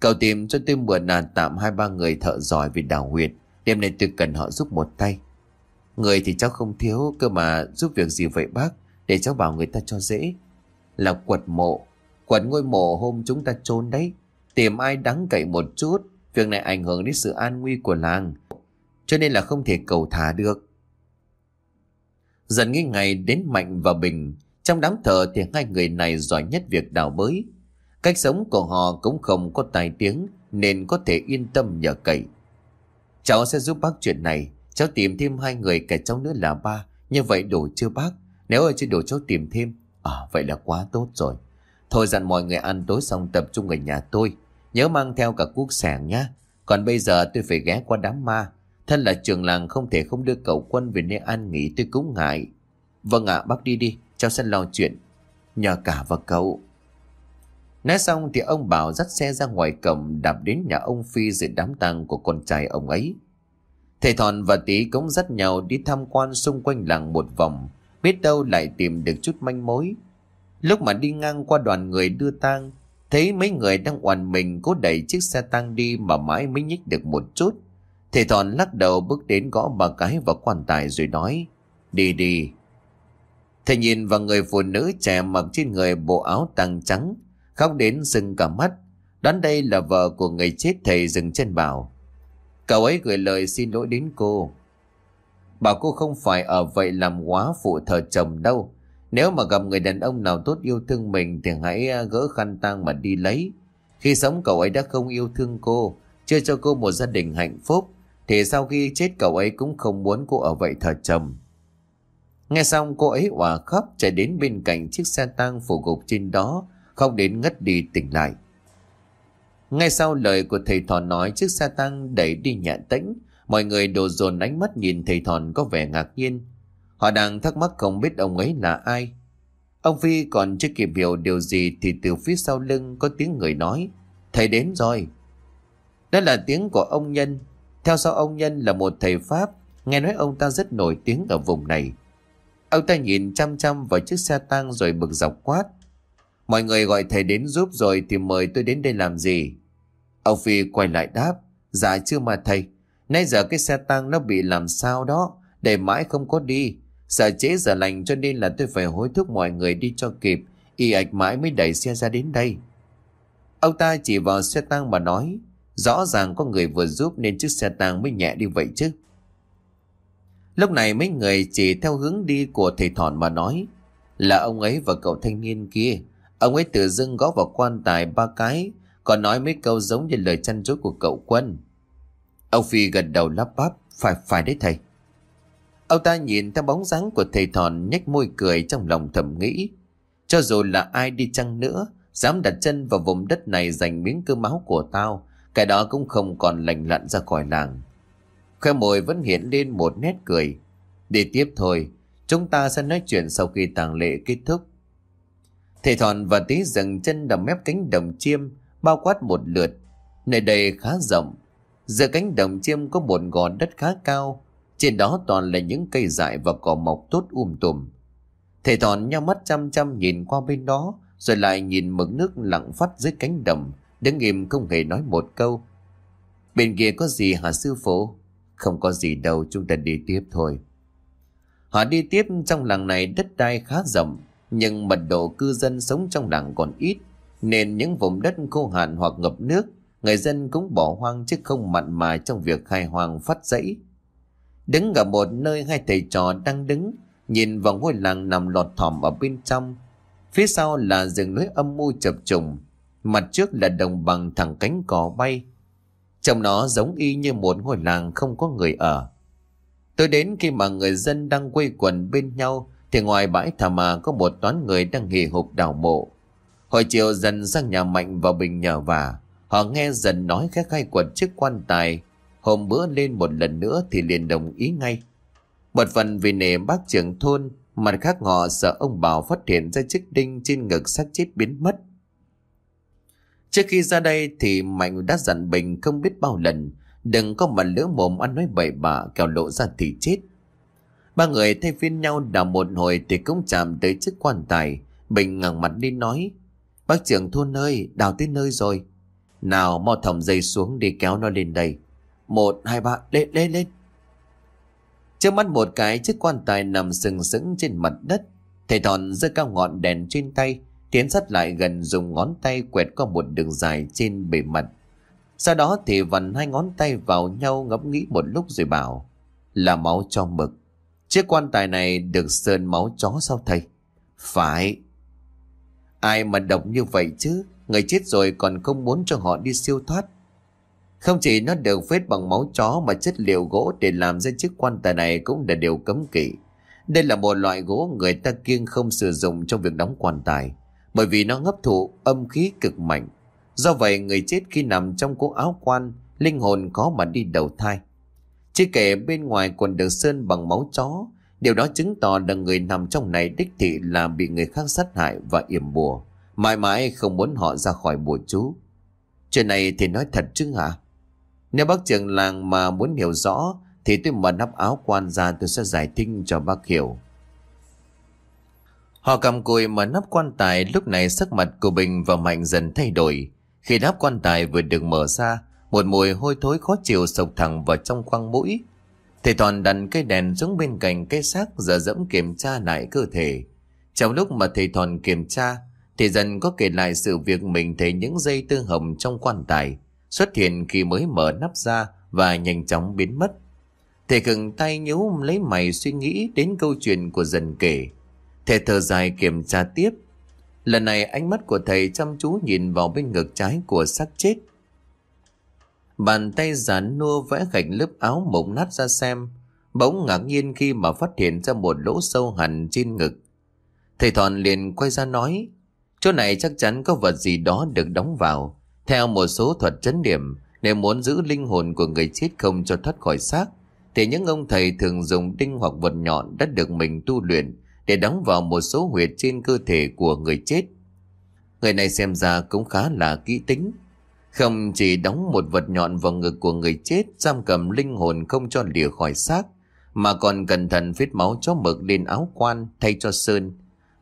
Cậu tìm cho tôi mượn là tạm hai ba người thợ giỏi về đào huyệt. Đêm nay tôi cần họ giúp một tay. Người thì cháu không thiếu cơ mà giúp việc gì vậy bác để cháu bảo người ta cho dễ. Là quật mộ. Quật ngôi mộ hôm chúng ta chôn đấy. Tìm ai đáng cậy một chút, việc này ảnh hưởng đến sự an nguy của làng. Cho nên là không thể cầu thả được. Dần nghĩ ngày đến Mạnh và Bình, trong đám thờ thì hai người này giỏi nhất việc đào bới. Cách sống của họ cũng không có tài tiếng nên có thể yên tâm nhờ cậy. Cháu sẽ giúp bác chuyện này, cháu tìm thêm hai người cả cháu nữa là ba, như vậy đủ chưa bác? Nếu ở chưa đủ cháu tìm thêm, à vậy là quá tốt rồi. Thôi dặn mọi người ăn tối xong tập trung ở nhà tôi. Nhớ mang theo cả cuốc sẻng nhá. Còn bây giờ tôi phải ghé qua đám ma. Thân là trường làng không thể không đưa cậu quân về nơi an nghỉ tôi cũng ngại. Vâng ạ bác đi đi, cháu sẽ lo chuyện. Nhờ cả vào cậu. Nói xong thì ông Bảo dắt xe ra ngoài cổng đạp đến nhà ông Phi dự đám tang của con trai ông ấy. Thầy Thòn và Tí cũng dắt nhau đi tham quan xung quanh làng một vòng, biết đâu lại tìm được chút manh mối. Lúc mà đi ngang qua đoàn người đưa tang, thấy mấy người đang oằn mình cố đẩy chiếc xe tang đi mà mãi mới nhích được một chút. Thầy Thòn lắc đầu bước đến gõ ba cái vào quan tài rồi nói, đi đi. Thầy nhìn vào người phụ nữ trẻ mặc trên người bộ áo tàng trắng, khóc đến sưng cả mắt. Đoán đây là vợ của người chết thầy dừng chân bảo. Cậu ấy gửi lời xin lỗi đến cô. Bảo cô không phải ở vậy làm quá phụ thờ chồng đâu. Nếu mà gặp người đàn ông nào tốt yêu thương mình thì hãy à, gỡ khăn tang mà đi lấy. Khi sống cậu ấy đã không yêu thương cô, chưa cho cô một gia đình hạnh phúc, thì sau khi chết cậu ấy cũng không muốn cô ở vậy thờ chồng. Nghe xong cô ấy hòa khóc chạy đến bên cạnh chiếc xe tang phủ gục trên đó, không đến ngất đi tỉnh lại. Ngay sau lời của thầy Thòn nói chiếc xe tăng đẩy đi nhẹ tĩnh, mọi người đổ dồn ánh mắt nhìn thầy Thòn có vẻ ngạc nhiên. Họ đang thắc mắc không biết ông ấy là ai. Ông Phi còn chưa kịp hiểu điều gì thì từ phía sau lưng có tiếng người nói. Thầy đến rồi. Đó là tiếng của ông Nhân. Theo sau ông Nhân là một thầy Pháp. Nghe nói ông ta rất nổi tiếng ở vùng này. Ông ta nhìn chăm chăm vào chiếc xe tang rồi bực dọc quát. Mọi người gọi thầy đến giúp rồi thì mời tôi đến đây làm gì? Ông Phi quay lại đáp. Dạ chưa mà thầy. Nay giờ cái xe tang nó bị làm sao đó, Để mãi không có đi Sợ chế giờ lành cho nên là tôi phải hối thúc mọi người đi cho kịp Y ạch mãi mới đẩy xe ra đến đây Ông ta chỉ vào xe tang mà nói, Rõ ràng có người vừa giúp nên chiếc xe tang mới nhẹ đi vậy chứ Lúc này mấy người chỉ theo hướng đi của thầy thòn mà nói, Là ông ấy và cậu thanh niên kia. Ông ấy tự dưng gõ vào quan tài ba cái, Còn nói mấy câu giống như lời chăn chối của cậu quân. Ông Phi gật đầu lắp bắp, Phải phải đấy thầy. Ông ta nhìn theo bóng dáng của thầy thòn, nhếch môi cười trong lòng thầm nghĩ, Cho dù là ai đi chăng nữa, Dám đặt chân vào vùng đất này giành miếng cơm máu của tao, Cái đó cũng không còn lành lặn ra khỏi làng. Khoe môi vẫn hiện lên một nét cười. Đi tiếp thôi, Chúng ta sẽ nói chuyện sau khi tàng lễ kết thúc. Thầy Thòn và Tí dừng chân đầm mép cánh đồng chiêm, Bao quát một lượt. Nơi đây khá rộng, Giữa cánh đồng chiêm có một gò đất khá cao. Trên đó toàn là những cây dại và cỏ mọc tốt um tùm. Thầy Thòn nhau mắt chăm chăm nhìn qua bên đó, Rồi lại nhìn mực nước lặng phát dưới cánh đồng, Đứng im không hề nói một câu. Bên kia có gì hả sư phụ? Không có gì đâu, chúng ta đi tiếp thôi. Họ đi tiếp trong làng này, đất đai khá rộng, Nhưng mật độ cư dân sống trong làng còn ít, Nên những vùng đất khô hạn hoặc ngập nước, Người dân cũng bỏ hoang chứ không mặn mà trong việc khai hoang phát dãy. Đứng ở một nơi hai thầy trò đang đứng, Nhìn vào ngôi làng nằm lọt thỏm ở bên trong. Phía sau là rừng núi âm mưu chập trùng, Mặt trước là đồng bằng thẳng cánh cỏ bay. Trong nó giống y như một ngôi làng không có người ở. Tôi đến khi mà người dân đang quây quần bên nhau, Thì ngoài bãi thả mà có một toán người đang hì hục đào mộ. Hồi chiều dần sang nhà Mạnh vào bình nhờ vả. Họ nghe dần nói khẽ khai quật chiếc quan tài. Hôm bữa lên một lần nữa thì liền đồng ý ngay. Một phần vì nể bác trưởng thôn, Mặt khác họ sợ ông Bảo phát hiện ra chiếc đinh trên ngực xác chết biến mất. Trước khi ra đây thì Mạnh đã dặn Bình không biết bao lần Đừng có mà lỡ mồm ăn nói bậy bạ kẻo lộ ra thì chết. Ba người thay phiên nhau đào một hồi thì cũng chạm tới chiếc quan tài. Bình ngẩng mặt đi nói. Bác trưởng thôn ơi, đào tới nơi rồi. Nào mau thòng dây xuống đi kéo nó lên đây. Một, hai, ba, lên, lên, lên. Trước mắt một cái chiếc quan tài nằm sừng sững trên mặt đất. Thầy thòn giơ cao ngọn đèn trên tay, tiến sát lại gần dùng ngón tay quẹt qua một đường dài trên bề mặt. Sau đó thì vặn hai ngón tay vào nhau ngẫm nghĩ một lúc rồi bảo, Là máu cho mực. Chiếc quan tài này được sơn máu chó sao thầy? Phải. Ai mà độc như vậy chứ? Người chết rồi còn không muốn cho họ đi siêu thoát. Không chỉ nó được phết bằng máu chó Mà chất liệu gỗ để làm ra chiếc quan tài này Cũng là điều cấm kỵ. Đây là một loại gỗ người ta kiêng không sử dụng Trong việc đóng quan tài. Bởi vì nó hấp thụ âm khí cực mạnh Do vậy người chết khi nằm trong cố áo quan, linh hồn có mà đi đầu thai. Chứ kể bên ngoài còn được sơn bằng máu chó, điều đó chứng tỏ là người nằm trong này đích thị là bị người khác sát hại và yểm bùa, mãi mãi không muốn họ ra khỏi bùa chú. Chuyện này thì nói thật chứ hả? Nếu bác trưởng làng mà muốn hiểu rõ thì tôi mở nắp áo quan ra tôi sẽ giải thích cho bác hiểu. Họ cầm cùi mà nắp quan tài lúc này sắc mặt của Bình và Mạnh dần thay đổi. Khi nắp quan tài vừa được mở ra, một mùi hôi thối khó chịu sộc thẳng vào trong khoang mũi. Thầy Toàn đặt cây đèn xuống bên cạnh cái xác giờ dẫm kiểm tra lại cơ thể. Trong lúc mà thầy Toàn kiểm tra, thì dần có kể lại sự việc mình thấy những dây tương hồng trong quan tài xuất hiện khi mới mở nắp ra và nhanh chóng biến mất. Thầy khừng tay nhíu lấy mày suy nghĩ đến câu chuyện của dần kể. Thầy thở dài kiểm tra tiếp Lần này ánh mắt của thầy chăm chú nhìn vào bên ngực trái của xác chết. Bàn tay gián nua vẽ gạch lớp áo mộng nát ra xem. Bỗng ngạc nhiên khi mà phát hiện ra một lỗ sâu hẳn trên ngực. Thầy thọn liền quay ra nói, chỗ này chắc chắn có vật gì đó được đóng vào. Theo một số thuật chấn điểm, nếu muốn giữ linh hồn của người chết không cho thoát khỏi xác, thì những ông thầy thường dùng đinh hoặc vật nhọn đã được mình tu luyện để đóng vào một số huyệt trên cơ thể của người chết. Người này xem ra cũng khá là kỹ tính. Không chỉ đóng một vật nhọn vào ngực của người chết giam cầm linh hồn không cho lìa khỏi xác, mà còn cẩn thận viết máu cho mực lên áo quan thay cho sơn.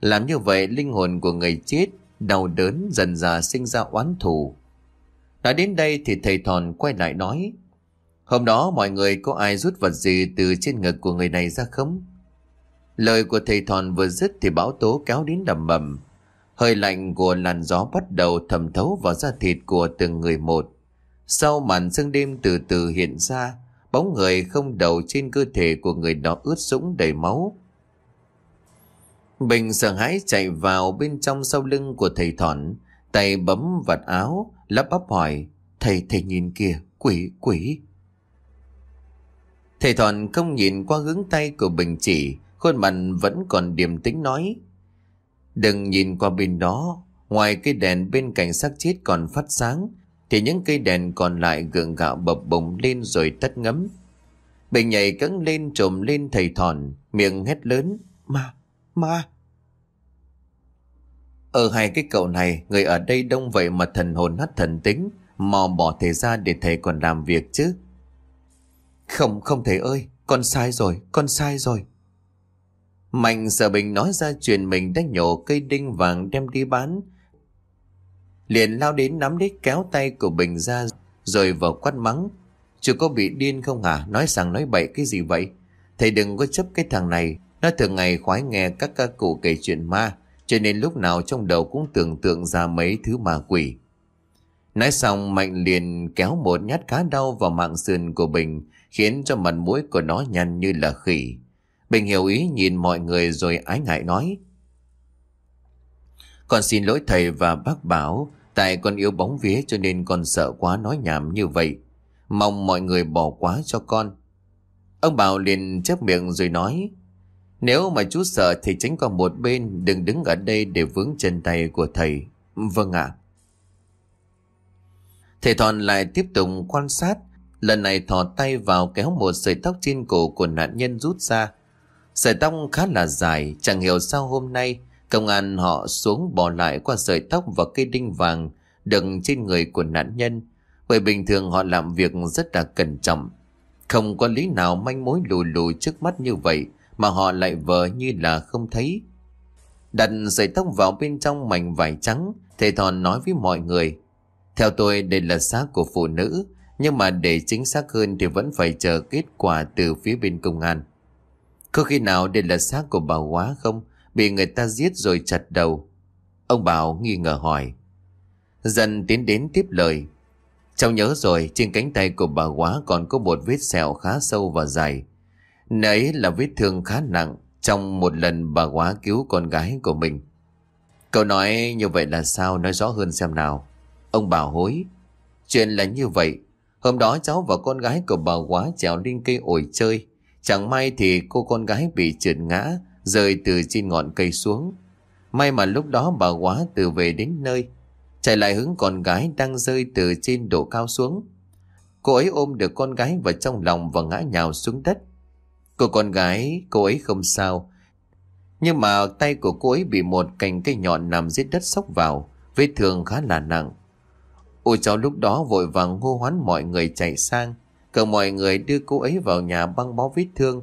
Làm như vậy linh hồn của người chết đau đớn dần dà sinh ra oán thù. Đã đến đây thì thầy Thòn quay lại nói Hôm đó mọi người có ai rút vật gì từ trên ngực của người này ra không? Lời của thầy Thòn vừa dứt thì báo tố kéo đến đầm bầm. Hơi lạnh của làn gió bắt đầu thẩm thấu vào da thịt của từng người một. Sau màn sương đêm từ từ hiện ra, bóng người không đầu trên cơ thể của người đó ướt sũng đầy máu. Bình sợ hãi chạy vào bên trong sau lưng của thầy Thòn, tay bấm vạt áo, lắp bắp hỏi, thầy thầy nhìn kìa, quỷ, quỷ. Thầy Thòn không nhìn qua hướng tay của Bình chỉ, khuôn mặt vẫn còn điềm tĩnh nói. Đừng nhìn qua bên đó, ngoài cây đèn bên cạnh xác chết còn phát sáng, thì những cây đèn còn lại gượng gạo bập bùng lên rồi tắt ngấm. Bình nhảy cấn lên trồm lên thầy thòn, miệng hét lớn, ma, ma. Ở hai cái cậu này, người ở đây đông vậy mà thần hồn hắt thần tính, mò bỏ thầy ra để thầy còn làm việc chứ. Không, không thầy ơi, con sai rồi, con sai rồi. Mạnh sợ bình nói ra chuyện mình đã nhổ cây đinh vàng đem đi bán. Liền lao đến nắm lấy kéo tay của Bình ra, rồi vào quát mắng. "Chưa có bị điên không hả? Nói rằng nói bậy cái gì vậy? Thầy đừng có chấp cái thằng này. Nó thường ngày khoái nghe các ca cụ kể chuyện ma. Cho nên lúc nào trong đầu cũng tưởng tượng ra mấy thứ ma quỷ. Nói xong, Mạnh liền kéo một nhát khá đau vào mạng sườn của Bình khiến cho mặt mũi của nó nhăn như là khỉ. Bình hiểu ý nhìn mọi người rồi ái ngại nói. Con xin lỗi thầy và bác bảo, tại con yêu bóng vía cho nên con sợ quá nói nhảm như vậy. Mong mọi người bỏ quá cho con. Ông Bảo liền chép miệng rồi nói, nếu mà chú sợ thì tránh qua một bên, đừng đứng ở đây để vướng chân tay của thầy. Vâng ạ. Thầy Thòn lại tiếp tục quan sát, lần này thò tay vào kéo một sợi tóc trên cổ của nạn nhân rút ra, Sợi tóc khá là dài, chẳng hiểu sao hôm nay công an họ xuống bỏ lại qua sợi tóc và cây đinh vàng đựng trên người của nạn nhân. Bởi bình thường họ làm việc rất là cẩn trọng. Không có lý nào manh mối lù lù trước mắt như vậy mà họ lại vờ như là không thấy. Đặt sợi tóc vào bên trong mảnh vải trắng, thầy thòn nói với mọi người. Theo tôi đây là xác của phụ nữ, nhưng mà để chính xác hơn thì vẫn phải chờ kết quả từ phía bên công an. Có khi nào đây là xác của bà quá không? Bị người ta giết rồi chặt đầu. Ông Bảo nghi ngờ hỏi. Dần tiến đến tiếp lời. Cháu nhớ rồi, trên cánh tay của bà quá còn có một vết sẹo khá sâu và dài. Nấy là vết thương khá nặng trong một lần bà quá cứu con gái của mình. Cậu nói như vậy là sao? Nói rõ hơn xem nào. Ông Bảo hối. Chuyện là như vậy. Hôm đó cháu và con gái của bà quá trèo lên cây ổi chơi. Chẳng may thì cô con gái bị trượt ngã, rơi từ trên ngọn cây xuống. May mà lúc đó bà quá từ về đến nơi, chạy lại hướng con gái đang rơi từ trên độ cao xuống. Cô ấy ôm được con gái vào trong lòng và ngã nhào xuống đất. Cô con gái, cô ấy không sao. Nhưng mà tay của cô ấy bị một cành cây nhọn nằm dưới đất sốc vào, vết thương khá là nặng. Ôi cháu lúc đó vội vàng hô hoán mọi người chạy sang, Cậu mọi người đưa cô ấy vào nhà băng bó vết thương.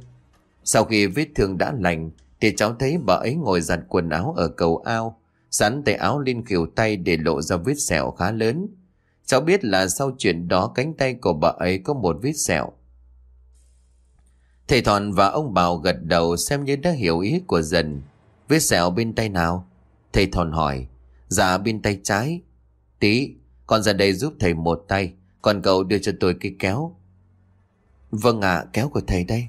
Sau khi vết thương đã lành, thì cháu thấy bà ấy ngồi giặt quần áo ở cầu ao, sắn tay áo lên khỉu tay để lộ ra vết sẹo khá lớn. Cháu biết là sau chuyện đó cánh tay của bà ấy có một vết sẹo. Thầy Thòn và ông Bảo gật đầu xem như đã hiểu ý của dần. Vết sẹo bên tay nào? Thầy Thòn hỏi. Dạ bên tay trái. Tí, con ra đây giúp thầy một tay, còn cậu đưa cho tôi cái kéo. Vâng ạ, kéo của thầy đây.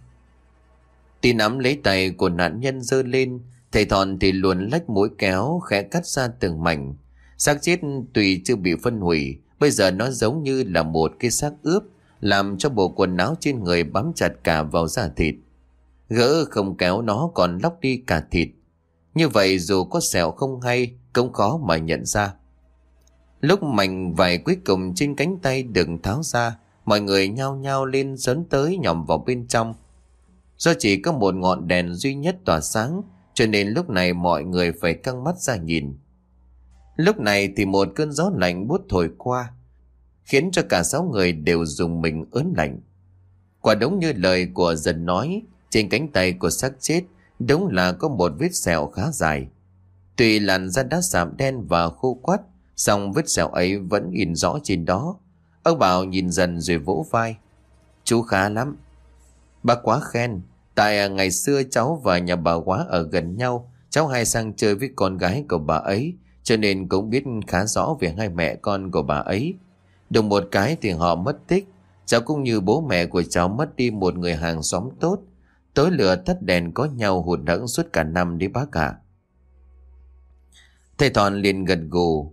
Tí nắm lấy tay của nạn nhân dơ lên, thầy thọn thì luồn lách mũi kéo khẽ cắt ra từng mảnh. xác chết tùy chưa bị phân hủy, bây giờ nó giống như là một cái xác ướp, làm cho bộ quần áo trên người bám chặt cả vào da thịt. Gỡ không kéo nó còn lóc đi cả thịt. Như vậy dù có sẹo không hay, cũng khó mà nhận ra. Lúc mảnh vải cuối cùng trên cánh tay đừng tháo ra, Mọi người nhao nhao lên dấn tới nhòm vào bên trong. Do chỉ có một ngọn đèn duy nhất tỏa sáng, cho nên lúc này mọi người phải căng mắt ra nhìn. Lúc này thì một cơn gió lạnh bút thổi qua, khiến cho cả sáu người đều dùng mình ớn lạnh. Quả đúng như lời của dần nói, trên cánh tay của xác chết đúng là có một vết sẹo khá dài. Tuy làn da đã sạm đen và khô quắt, song vết sẹo ấy vẫn in rõ trên đó. Ông Bảo nhìn dần rồi vỗ vai. Chú khá lắm. Bác quá khen. Tại à, ngày xưa cháu và nhà bà quá ở gần nhau. Cháu hay sang chơi với con gái của bà ấy. Cho nên cũng biết khá rõ về hai mẹ con của bà ấy. Đồng một cái thì họ mất tích. Cháu cũng như bố mẹ của cháu mất đi một người hàng xóm tốt. Tối lửa tắt đèn có nhau hụt hẫng suốt cả năm đấy bác ạ. Thầy Thọn liền gật gù.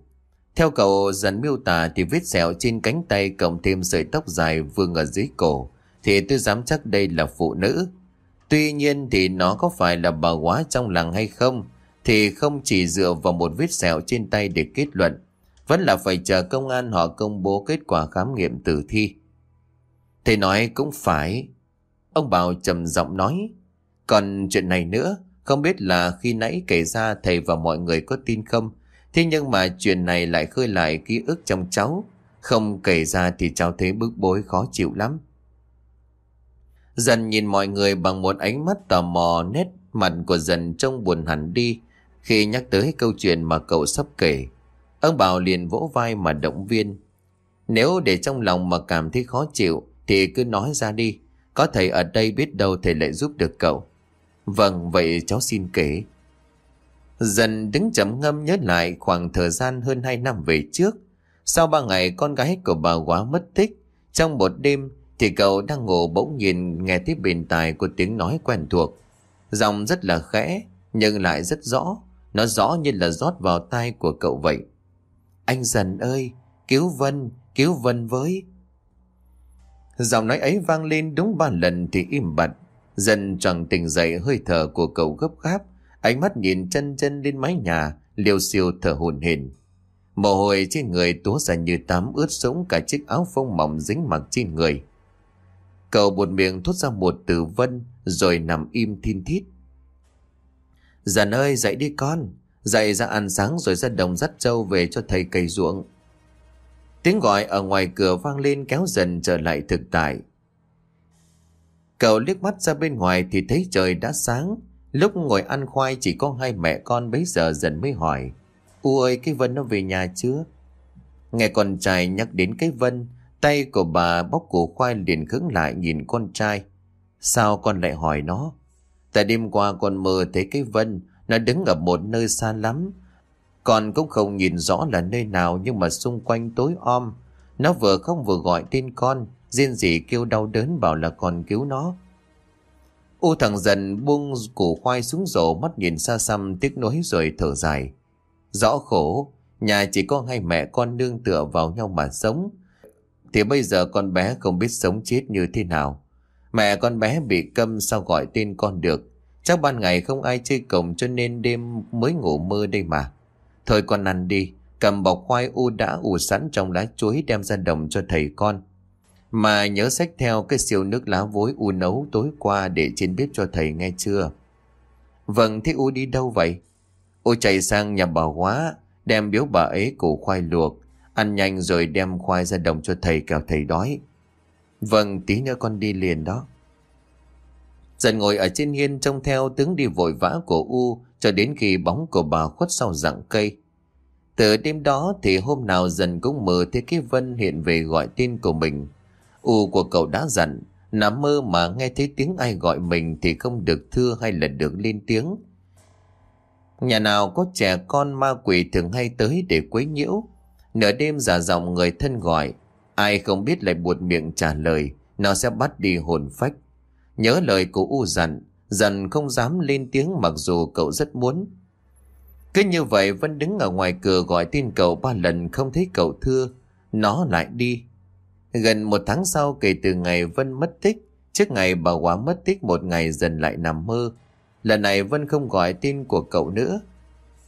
Theo cậu dần miêu tả thì vết sẹo trên cánh tay cộng thêm sợi tóc dài vương ở dưới cổ. Thì tôi dám chắc đây là phụ nữ. Tuy nhiên thì nó có phải là bà quá trong làng hay không thì không chỉ dựa vào một vết sẹo trên tay để kết luận. Vẫn là phải chờ công an họ công bố kết quả khám nghiệm tử thi. Thầy nói cũng phải. Ông Bảo trầm giọng nói. Còn chuyện này nữa, không biết là khi nãy kể ra thầy và mọi người có tin không? Thế nhưng mà chuyện này lại khơi lại ký ức trong cháu. Không kể ra thì cháu thấy bức bối khó chịu lắm. Dần nhìn mọi người bằng một ánh mắt tò mò nét mặt của dần trông buồn hẳn đi khi nhắc tới câu chuyện mà cậu sắp kể. Ông Bảo liền vỗ vai mà động viên. Nếu để trong lòng mà cảm thấy khó chịu thì cứ nói ra đi. Có thầy ở đây biết đâu thầy lại giúp được cậu. Vâng, vậy cháu xin kể. Dần đứng chấm ngâm nhớ lại khoảng thời gian hơn 2 năm về trước. Sau 3 ngày con gái của bà quá mất tích. Trong một đêm thì cậu đang ngủ bỗng nhìn nghe tiếp bên tai của tiếng nói quen thuộc. Giọng rất là khẽ nhưng lại rất rõ. Nó rõ như là rót vào tai của cậu vậy. Anh dần ơi, cứu Vân, cứu Vân với. Giọng nói ấy vang lên đúng ba lần thì im bặt. Dần chẳng tỉnh dậy hơi thở của cậu gấp gáp. Ánh mắt nhìn chân chân lên mái nhà, liều siêu thở hồn hển. Mồ hôi trên người túa ra như tắm ướt sũng cả chiếc áo phông mỏng dính mặc trên người. Cậu buột miệng thốt ra một từ vân rồi nằm im thin thít. Dần ơi dậy đi con, dậy ra ăn sáng rồi ra đồng dắt trâu về cho thầy cày ruộng. Tiếng gọi ở ngoài cửa vang lên kéo dần trở lại thực tại. Cậu liếc mắt ra bên ngoài thì thấy trời đã sáng. Lúc ngồi ăn khoai chỉ có hai mẹ con bấy giờ dần mới hỏi. U ơi cái Vân nó về nhà chưa? Nghe con trai nhắc đến cái Vân, tay của bà bóc củ khoai liền khứng lại nhìn con trai. Sao con lại hỏi nó? Tại đêm qua con mơ thấy cái Vân, nó đứng ở một nơi xa lắm. Con cũng không nhìn rõ là nơi nào nhưng mà xung quanh tối om. Nó vừa không vừa gọi tên con, riêng gì kêu đau đớn bảo là con cứu nó. U thằng dần buông củ khoai xuống rổ mắt nhìn xa xăm tiếc nuối rồi thở dài. Rõ khổ, nhà chỉ có hai mẹ con nương tựa vào nhau mà sống. Thì bây giờ con bé không biết sống chết như thế nào. Mẹ con bé bị câm sao gọi tên con được. Chắc ban ngày không ai chơi cổng cho nên đêm mới ngủ mơ đây mà. Thôi con ăn đi, cầm bọc khoai u đã ủ sẵn trong lá chuối đem ra đồng cho thầy con. Mà nhớ xách theo cái siêu nước lá vối u nấu tối qua để trên bếp cho thầy nghe chưa? Vâng, thế u đi đâu vậy? U chạy sang nhà bà hóa, đem biếu bà ấy củ khoai luộc, ăn nhanh rồi đem khoai ra đồng cho thầy kẻo thầy đói. Vâng, tí nữa con đi liền đó. Dần ngồi ở trên hiên trông theo tướng đi vội vã của U cho đến khi bóng của bà khuất sau rặng cây. Từ đêm đó thì hôm nào dần cũng mơ thấy cái Vân hiện về gọi tên của mình. U của cậu đã dặn, nằm mơ mà nghe thấy tiếng ai gọi mình thì không được thưa hay là được lên tiếng. Nhà nào có trẻ con ma quỷ thường hay tới để quấy nhiễu. Nửa đêm giả giọng người thân gọi, ai không biết lại buột miệng trả lời, nó sẽ bắt đi hồn phách. Nhớ lời của U dặn, dần không dám lên tiếng mặc dù cậu rất muốn. Cứ như vậy vẫn đứng ở ngoài cửa gọi tin cậu ba lần không thấy cậu thưa, nó lại đi. Gần một tháng sau kể từ ngày Vân mất tích, trước ngày bà quá mất tích một ngày dần lại nằm mơ. Lần này Vân không gọi tin của cậu nữa.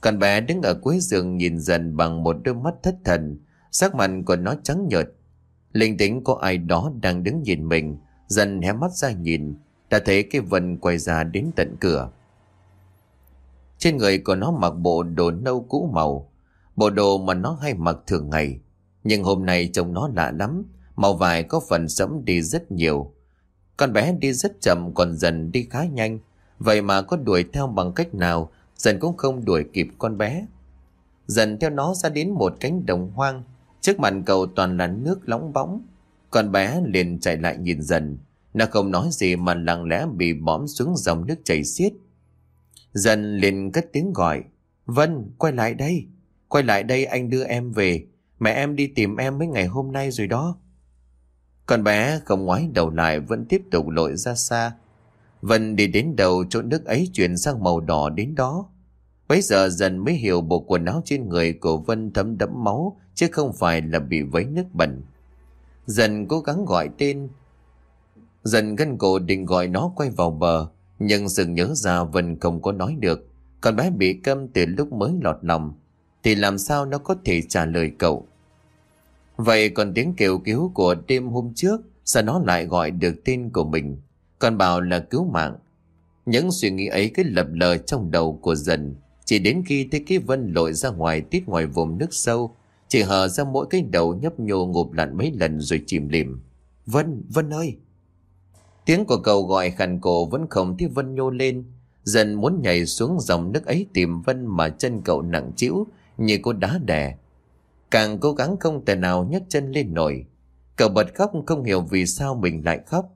còn bé đứng ở cuối giường nhìn dần bằng một đôi mắt thất thần, sắc mặt của nó trắng nhợt. Linh tính có ai đó đang đứng nhìn mình, dần hé mắt ra nhìn, đã thấy cái Vân quay ra đến tận cửa. Trên người của nó mặc bộ đồ nâu cũ màu, bộ đồ mà nó hay mặc thường ngày. Nhưng hôm nay trông nó lạ lắm, Màu vải có phần sẫm đi rất nhiều. Con bé đi rất chậm còn dần đi khá nhanh. Vậy mà có đuổi theo bằng cách nào, dần cũng không đuổi kịp con bé. Dần theo nó ra đến một cánh đồng hoang. Trước mặt cầu toàn là nước lóng bóng. Con bé liền chạy lại nhìn dần. Nó không nói gì mà lặng lẽ bị bõm xuống dòng nước chảy xiết. Dần liền cất tiếng gọi. Vân, quay lại đây. Quay lại đây anh đưa em về. Mẹ em đi tìm em mấy ngày hôm nay rồi đó. Con bé không ngoái đầu lại vẫn tiếp tục lội ra xa. Vân đi đến đầu chỗ nước ấy chuyển sang màu đỏ đến đó. Bây giờ dần mới hiểu bộ quần áo trên người của Vân thấm đẫm máu, chứ không phải là bị vấy nước bẩn. Dần cố gắng gọi tên. Dần gân cổ định gọi nó quay vào bờ, nhưng dừng nhớ ra Vân không có nói được. Con bé bị câm từ lúc mới lọt lòng thì làm sao nó có thể trả lời cậu. Vậy còn tiếng kêu cứu của đêm hôm trước sao nó lại gọi được tên của mình còn bảo là cứu mạng. Những suy nghĩ ấy cứ lập lờ trong đầu của dần chỉ đến khi thấy cái vân lội ra ngoài tít ngoài vùng nước sâu chỉ hở ra mỗi cái đầu nhấp nhô ngụp lặn mấy lần rồi chìm lìm. Vân, Vân ơi! Tiếng của cậu gọi khàn cổ vẫn không thấy Vân nhô lên. Dần muốn nhảy xuống dòng nước ấy tìm Vân mà chân cậu nặng chịu như cô đá đè. Càng cố gắng không thể nào nhấc chân lên nổi. Cậu bật khóc không hiểu vì sao mình lại khóc.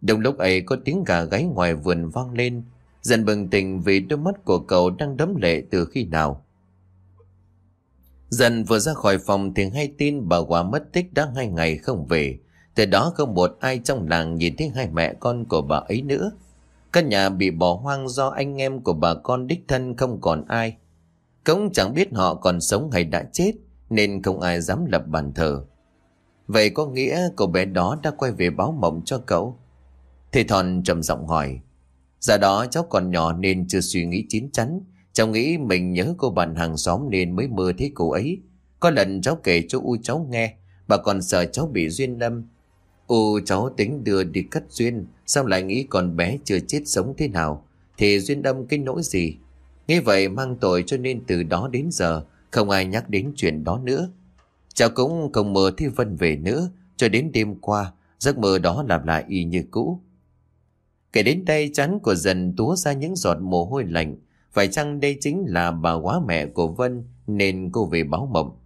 Đồng lúc ấy có tiếng gà gáy ngoài vườn vang lên. Dần bừng tỉnh vì đôi mắt của cậu đang đấm lệ từ khi nào. Dần vừa ra khỏi phòng thì hay tin bà quả mất tích đã hai ngày không về. Từ đó không một ai trong làng nhìn thấy hai mẹ con của bà ấy nữa. Căn nhà bị bỏ hoang do anh em của bà con đích thân không còn ai. Cũng chẳng biết họ còn sống hay đã chết nên không ai dám lập bàn thờ. Vậy có nghĩa cô bé đó đã quay về báo mộng cho cậu? Thầy Thòn trầm giọng hỏi. Giờ đó cháu còn nhỏ nên chưa suy nghĩ chín chắn. Cháu nghĩ mình nhớ cô bạn hàng xóm nên mới mơ thấy cô ấy. Có lần cháu kể cho U cháu nghe, bà còn sợ cháu bị duyên đâm. U cháu tính đưa đi cắt duyên, sao lại nghĩ con bé chưa chết sống thế nào? Thì duyên đâm cái nỗi gì? Nghe vậy mang tội cho nên từ đó đến giờ không ai nhắc đến chuyện đó nữa. Cháu cũng không mơ thấy Vân về nữa, cho đến đêm qua, giấc mơ đó lặp lại y như cũ. Kể đến đây chắn của dần túa ra những giọt mồ hôi lạnh. Phải chăng đây chính là bà quá mẹ của Vân nên cô về báo mộng.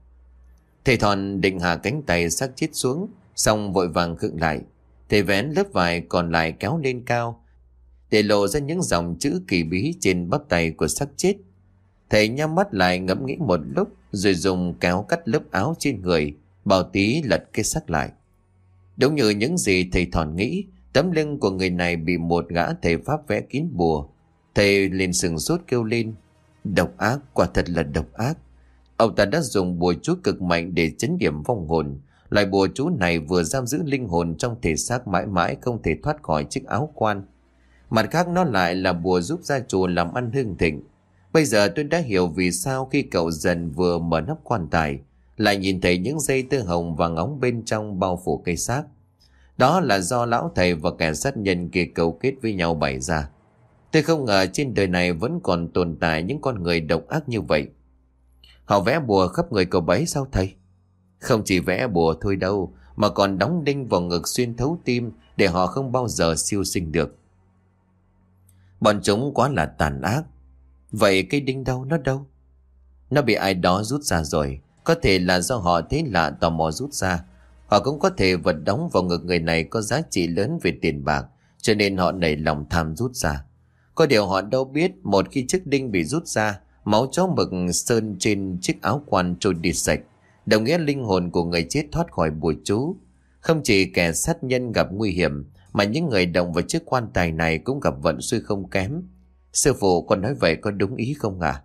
Thầy Thòn định hạ cánh tay xác chết xuống, xong vội vàng khựng lại. Thầy vén lớp vải còn lại kéo lên cao, để lộ ra những dòng chữ kỳ bí trên bắp tay của xác chết. Thầy nhắm mắt lại ngẫm nghĩ một lúc rồi dùng kéo cắt lớp áo trên người, bảo tí lật cái xác lại. Đúng như những gì thầy Thòn nghĩ, Tấm lưng của người này bị một gã thầy pháp vẽ kín bùa. Thầy liền sừng sốt kêu lên. Độc ác, quả thật là độc ác. Ông ta đã dùng bùa chú cực mạnh để chấn điểm vong hồn. Loại bùa chú này vừa giam giữ linh hồn trong thể xác mãi mãi không thể thoát khỏi chiếc áo quan. Mặt khác nó lại là bùa giúp gia chủ làm ăn hưng thịnh. Bây giờ tôi đã hiểu vì sao khi cậu dần vừa mở nắp quan tài, lại nhìn thấy những dây tơ hồng và ngóng bên trong bao phủ cây xác. Đó là do lão thầy và kẻ sát nhân kia cầu kết với nhau bày ra. Tôi không ngờ trên đời này vẫn còn tồn tại những con người độc ác như vậy. Họ vẽ bùa khắp người cậu bấy sao thầy? Không chỉ vẽ bùa thôi đâu, mà còn đóng đinh vào ngực xuyên thấu tim để họ không bao giờ siêu sinh được. Bọn chúng quá là tàn ác. Vậy cây đinh đâu, nó đâu? Nó bị ai đó rút ra rồi. Có thể là do họ thấy lạ tò mò rút ra Họ cũng có thể vật đóng vào ngực người này có giá trị lớn về tiền bạc, cho nên họ nảy lòng tham rút ra. Có điều họ đâu biết một khi chiếc đinh bị rút ra, máu chó mực sơn trên chiếc áo quan trôi đi sạch, đồng nghĩa linh hồn của người chết thoát khỏi bùa chú. Không chỉ kẻ sát nhân gặp nguy hiểm, mà những người động vào chiếc quan tài này cũng gặp vận suy không kém. Sư phụ con nói vậy có đúng ý không à?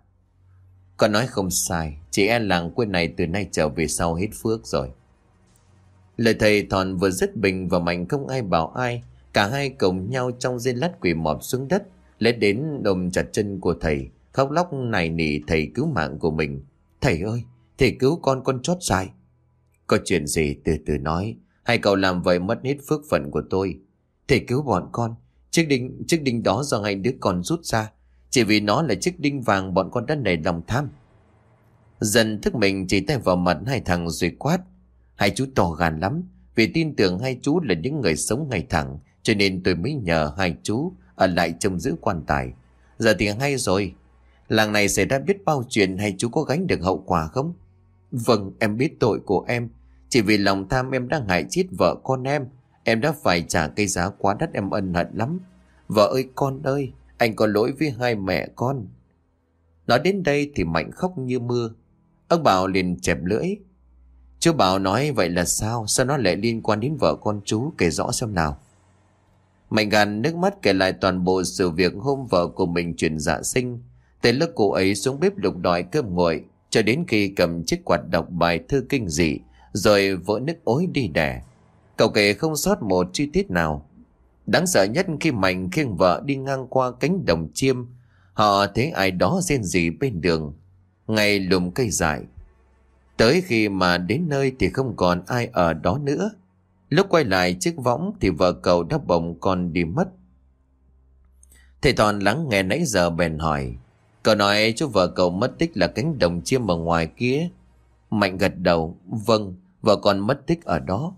Con nói không sai, chị em làng quê này từ nay trở về sau hết phước rồi. Lời thầy thòn vừa dứt bình và mạnh không ai bảo ai. Cả hai cùng nhau trong dây lát quỷ mọp xuống đất, lết đến ôm chặt chân của thầy, khóc lóc nài nỉ thầy cứu mạng của mình. Thầy ơi, thầy cứu con con chót dài. Có chuyện gì từ từ nói, hay cậu làm vậy mất hết phước phận của tôi. Thầy cứu bọn con, chiếc đinh, chiếc đinh đó do hai đứa con rút ra. Chỉ vì nó là chiếc đinh vàng bọn con đã nảy lòng tham. Dần thức mình chỉ tay vào mặt hai thằng rồi quát. Hai chú to gan lắm, vì tin tưởng hai chú là những người sống ngay thẳng, cho nên tôi mới nhờ hai chú ở lại trông giữ quan tài. Giờ thì hay rồi, làng này xảy ra biết bao chuyện hay chú có gánh được hậu quả không? Vâng, em biết tội của em, Chỉ vì lòng tham em đã hại chết vợ con em. Em đã phải trả cây giá quá đắt em ân hận lắm. Vợ ơi con ơi, anh có lỗi với hai mẹ con. Nói đến đây thì Mạnh khóc như mưa. Ông Bảo liền chẹp lưỡi. Chú Bảo nói vậy là sao? Sao nó lại liên quan đến vợ con chú? Kể rõ xem nào. Mạnh gàn nước mắt kể lại toàn bộ sự việc hôm vợ của mình chuyển dạ sinh. Từ lúc cô ấy xuống bếp lục đòi cơm nguội cho đến khi cầm chiếc quạt đọc bài thư kinh dị rồi vỡ nước ối đi đẻ. Cậu kể không sót một chi tiết nào. Đáng sợ nhất khi Mạnh khiêng vợ đi ngang qua cánh đồng chiêm họ thấy ai đó rên rỉ bên đường ngay lùm cây dại. Tới khi mà đến nơi thì không còn ai ở đó nữa. Lúc quay lại chiếc võng thì vợ cậu đã bồng con đi mất. Thầy Toàn lắng nghe nãy giờ bèn hỏi. Cậu nói chú vợ cậu mất tích là cánh đồng chiêm ở ngoài kia. Mạnh gật đầu. Vâng, vợ con mất tích ở đó.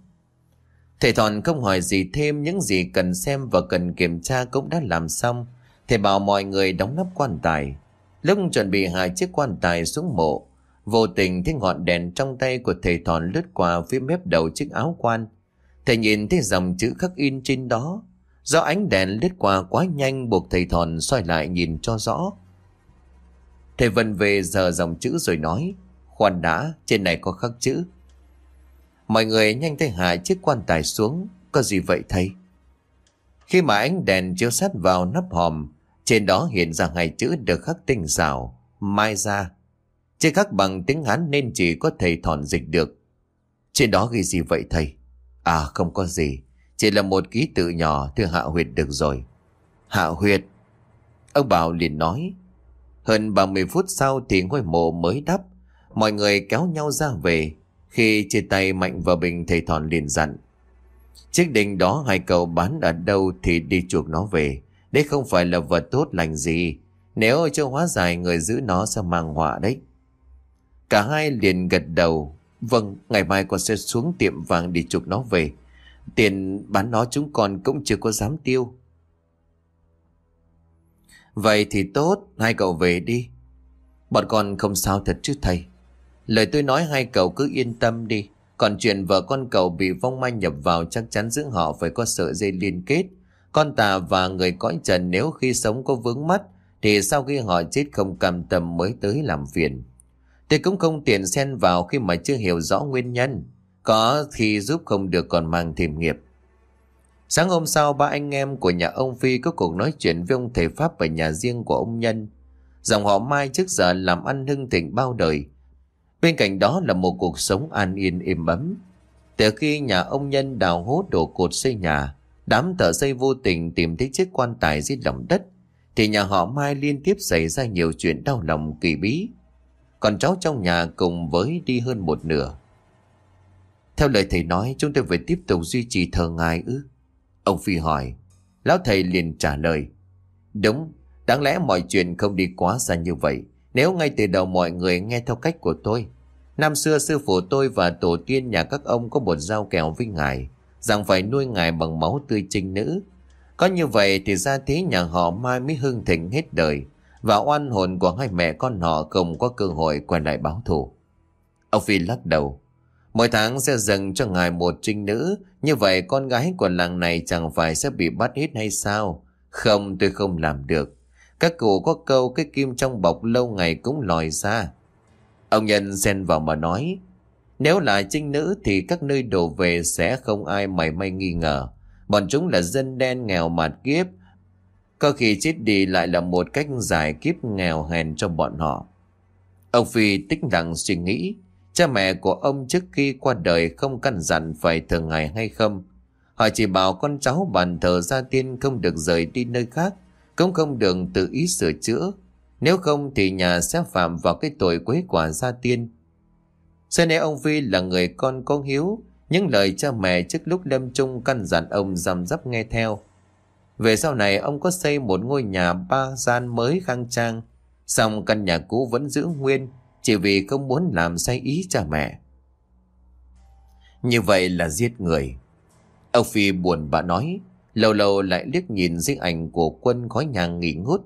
Thầy Thòn không hỏi gì thêm những gì cần xem và cần kiểm tra cũng đã làm xong. Thầy bảo mọi người đóng nắp quan tài. Lúc chuẩn bị hai chiếc quan tài xuống mộ, vô tình thấy ngọn đèn trong tay của thầy Thòn lướt qua phía mép đầu chiếc áo quan. Thầy nhìn thấy dòng chữ khắc in trên đó. Do ánh đèn lướt qua quá nhanh buộc thầy Thòn xoay lại nhìn cho rõ. Thầy vần về giờ dòng chữ rồi nói, khoan đã, trên này có khắc chữ. Mọi người nhanh tay hạ chiếc quan tài xuống, có gì vậy thầy? Khi mà ánh đèn chiếu sát vào nắp hòm, trên đó hiện ra hai chữ được khắc tinh xảo, mai ra. Chữ khắc bằng tiếng Hán nên chỉ có thầy thòn dịch được. Trên đó ghi gì vậy thầy? À không có gì, chỉ là một ký tự nhỏ thưa hạ huyệt được rồi. Hạ huyệt. Ông Bảo liền nói. Hơn 30 phút sau thì ngôi mộ mới đắp. Mọi người kéo nhau ra về. Khi chia tay Mạnh và Bình thầy thòn liền dặn. Chiếc đình đó hai cậu bán ở đâu thì đi chuộc nó về. Đấy không phải là vật tốt lành gì. Nếu cho hóa giải người giữ nó sẽ mang họa đấy. Cả hai liền gật đầu. Vâng, ngày mai con sẽ xuống tiệm vàng đi chuộc nó về. Tiền bán nó chúng con cũng chưa có dám tiêu. Vậy thì tốt, hai cậu về đi. Bọn con không sao thật chứ thầy. Lời tôi nói hai cậu cứ yên tâm đi. Còn chuyện vợ con cậu bị vong ma nhập vào chắc chắn giữa họ phải có sợi dây liên kết. Con tà và người cõi trần nếu khi sống có vướng mắt, thì sau khi họ chết không cam tâm mới tới làm phiền. Tôi cũng không tiện xen vào khi mà chưa hiểu rõ nguyên nhân. Có thì giúp không được còn mang thêm nghiệp. Sáng hôm sau, ba anh em của nhà ông Phi có cuộc nói chuyện với ông thầy Pháp ở nhà riêng của ông Nhân. Dòng họ Mai trước giờ làm ăn hưng thịnh bao đời. Bên cạnh đó là một cuộc sống an yên êm ấm. Từ khi nhà ông Nhân đào hố đổ cột xây nhà, đám thợ xây vô tình tìm thấy chiếc quan tài dưới lòng đất, thì nhà họ Mai liên tiếp xảy ra nhiều chuyện đau lòng kỳ bí. Còn cháu trong nhà cùng với đi hơn một nửa. Theo lời thầy nói, chúng tôi phải tiếp tục duy trì thờ ngài ư? Ông Phi hỏi. Lão thầy liền trả lời. Đúng, đáng lẽ mọi chuyện không đi quá xa như vậy. Nếu ngay từ đầu mọi người nghe theo cách của tôi. Năm xưa sư phụ tôi và tổ tiên nhà các ông có một giao kèo với ngài. Rằng phải nuôi ngài bằng máu tươi trinh nữ. Có như vậy thì ra thế nhà họ mai mới hưng thịnh hết đời. Và oan hồn của hai mẹ con họ không có cơ hội quay lại báo thù. Ông Phi lắc đầu. Mỗi tháng sẽ dâng cho ngài một trinh nữ, như vậy con gái của làng này chẳng phải sẽ bị bắt hết hay sao? Không, tôi không làm được. Các cụ có câu cái kim trong bọc lâu ngày cũng lòi ra. Ông nhân xen vào mà nói, nếu là trinh nữ thì các nơi đổ về sẽ không ai mảy may nghi ngờ. Bọn chúng là dân đen nghèo mạt kiếp. Có khi chết đi lại là một cách giải kiếp nghèo hèn cho bọn họ. Ông Phi tích lặng suy nghĩ. Cha mẹ của ông trước khi qua đời không căn dặn phải thường ngày hay không. Họ chỉ bảo con cháu bàn thờ gia tiên không được rời đi nơi khác, cũng không được tự ý sửa chữa. Nếu không thì nhà sẽ phạm vào cái tội quấy quả gia tiên. Xưa nay ông Phi là người con có hiếu, những lời cha mẹ trước lúc lâm chung căn dặn ông dằm dắp nghe theo. Về sau này ông có xây một ngôi nhà ba gian mới khang trang, song căn nhà cũ vẫn giữ nguyên, chỉ vì không muốn làm sai ý cha mẹ. Như vậy là giết người. Ông Phi buồn bã nói, lâu lâu lại liếc nhìn di ảnh của quân khói nhà nghỉ ngút.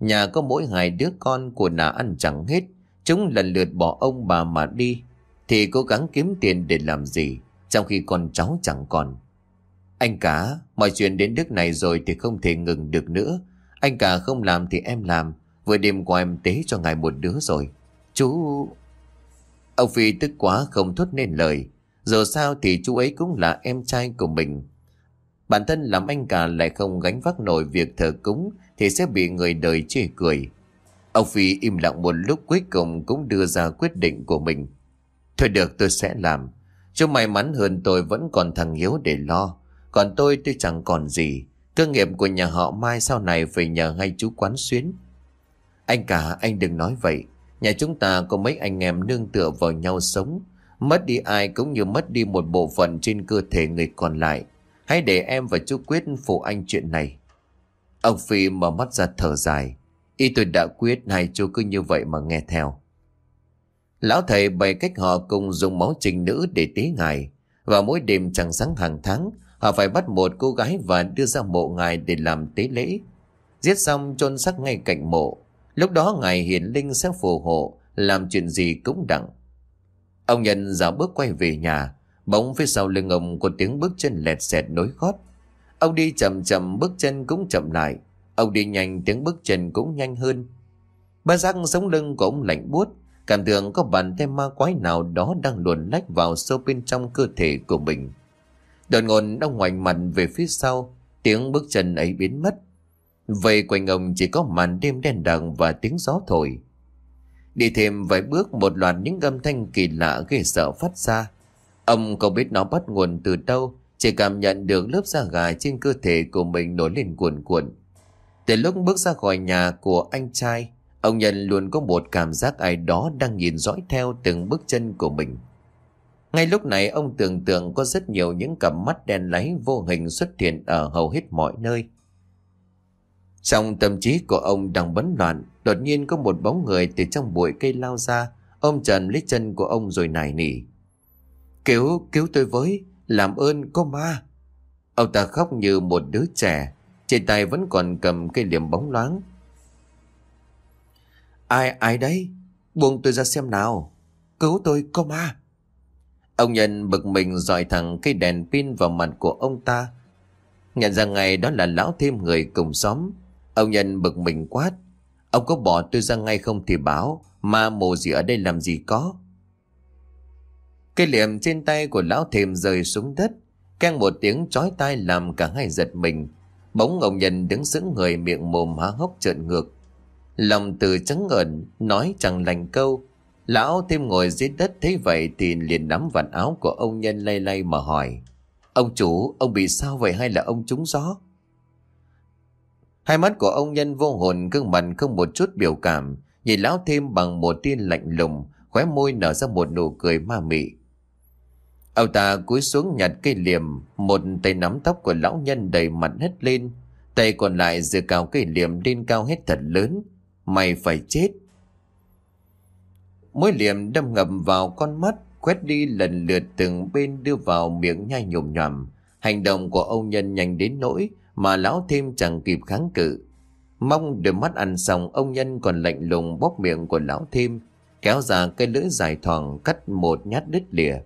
Nhà có mỗi hai đứa con của nà ăn chẳng hết, chúng lần lượt bỏ ông bà mà đi. Thì cố gắng kiếm tiền để làm gì Trong khi con cháu chẳng còn. Anh cả Mọi chuyện đến nước này rồi thì không thể ngừng được nữa. Anh cả không làm thì em làm. Vừa đêm qua em tế cho ngài một đứa rồi. Chú... Ông Phi tức quá không thốt nên lời. Dù sao thì chú ấy cũng là em trai của mình. Bản thân làm anh cả lại không gánh vác nổi việc thờ cúng. Thì sẽ bị người đời chê cười. Ông Phi im lặng một lúc cuối cùng cũng đưa ra quyết định của mình. Thôi được, tôi sẽ làm. Chú may mắn hơn tôi vẫn còn thằng Hiếu để lo. Còn tôi tôi chẳng còn gì. Cơ nghiệp của nhà họ Mai sau này phải nhờ ngay chú quán xuyến. Anh cả, anh đừng nói vậy. Nhà chúng ta có mấy anh em nương tựa vào nhau sống. Mất đi ai cũng như mất đi một bộ phận trên cơ thể người còn lại. Hãy để em và chú Quyết phụ anh chuyện này. Ông Phi mở mắt ra thở dài. Y tôi đã quyết hai chú cứ như vậy mà nghe theo. Lão thầy bày cách họ cùng dùng máu trình nữ để tế ngài. Và mỗi đêm chẳng sáng hàng tháng, Họ phải bắt một cô gái và đưa ra mộ ngài để làm tế lễ. Giết xong chôn xác ngay cạnh mộ. Lúc đó ngài hiển linh sẽ phù hộ, Làm chuyện gì cũng đặng. Ông nhân dạo bước quay về nhà. Bỗng phía sau lưng ông có tiếng bước chân lẹt xẹt nối gót. Ông đi chậm chậm, bước chân cũng chậm lại. Ông đi nhanh, tiếng bước chân cũng nhanh hơn. Ba giác sống lưng của ông lạnh buốt. Cảm tưởng có bàn tay ma quái nào đó đang luồn lách vào sâu bên trong cơ thể của mình. Đột ngột ông ngoảnh mặt về phía sau. Tiếng bước chân ấy biến mất. Vậy quanh ông chỉ có màn đêm đen đặc và tiếng gió thổi. Đi thêm vài bước, một loạt những âm thanh kỳ lạ ghê sợ phát ra. Ông không biết nó bắt nguồn từ đâu. Chỉ cảm nhận được lớp da gà trên cơ thể của mình nổi lên cuồn cuộn Từ lúc bước ra khỏi nhà của anh trai Ông Nhân luôn có một cảm giác ai đó đang nhìn dõi theo từng bước chân của mình ngay lúc này ông tưởng tượng có rất nhiều những cặp mắt đen láy vô hình xuất hiện ở hầu hết mọi nơi. Trong tâm trí của ông đang bấn loạn, đột nhiên có một bóng người từ trong bụi cây lao ra, ông trần lấy chân của ông rồi nài nỉ. Cứu, cứu tôi với, làm ơn có ma. Ông ta khóc như một đứa trẻ, trên tay vẫn còn cầm cây liềm bóng loáng. Ai, ai đấy? Buông tôi ra xem nào. Cứu tôi, có ma. Ông Nhân bực mình dọi thẳng cây đèn pin vào mặt của ông ta. Nhận ra ngày đó là lão thêm người cùng xóm. Ông Nhân bực mình quát. Ông có bỏ tôi ra ngay không thì báo. Ma mồ gì ở đây làm gì có. Cây liềm trên tay của lão thềm rơi xuống đất. Keng một tiếng chói tai làm cả hai giật mình. Bỗng ông Nhân đứng sững người miệng mồm há hốc trợn ngược. Lòng từ trắng ẩn nói chẳng lành câu Lão thêm ngồi dưới đất thấy vậy thì liền nắm vạt áo của ông nhân lay lay mà hỏi. Ông chủ, ông bị sao vậy hay là ông trúng gió? Hai mắt của ông nhân vô hồn gương mặt không một chút biểu cảm, nhìn lão thêm bằng một tia lạnh lùng, khóe môi nở ra một nụ cười ma mị. Ông ta cúi xuống nhặt cây liềm, một tay nắm tóc của lão nhân đầy mặt hết lên, tay còn lại giơ cao cây liềm lên cao hết thật lớn. Mày phải chết, Mũi liềm đâm ngầm vào con mắt, quét đi lần lượt từng bên đưa vào miệng nhai nhồm nhòm. Hành động của ông nhân nhanh đến nỗi mà lão thêm chẳng kịp kháng cự. Mong đôi mắt ăn xong ông nhân còn lạnh lùng bóp miệng của lão thêm, kéo ra cây lưỡi dài thoảng cắt một nhát đứt lìa.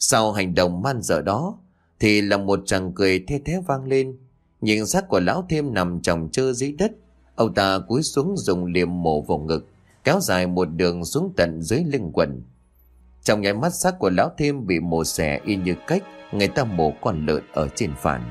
Sau hành động man dở đó, thì là một chàng cười thê thé vang lên. Nhìn xác của lão thêm nằm chồng chơ dưới đất, ông ta cúi xuống dùng liềm mổ vào ngực kéo dài một đường xuống tận dưới lưng quần. Trong nháy mắt xác của lão thêm bị mổ xẻ y như cách người ta mổ con lợn ở trên phản.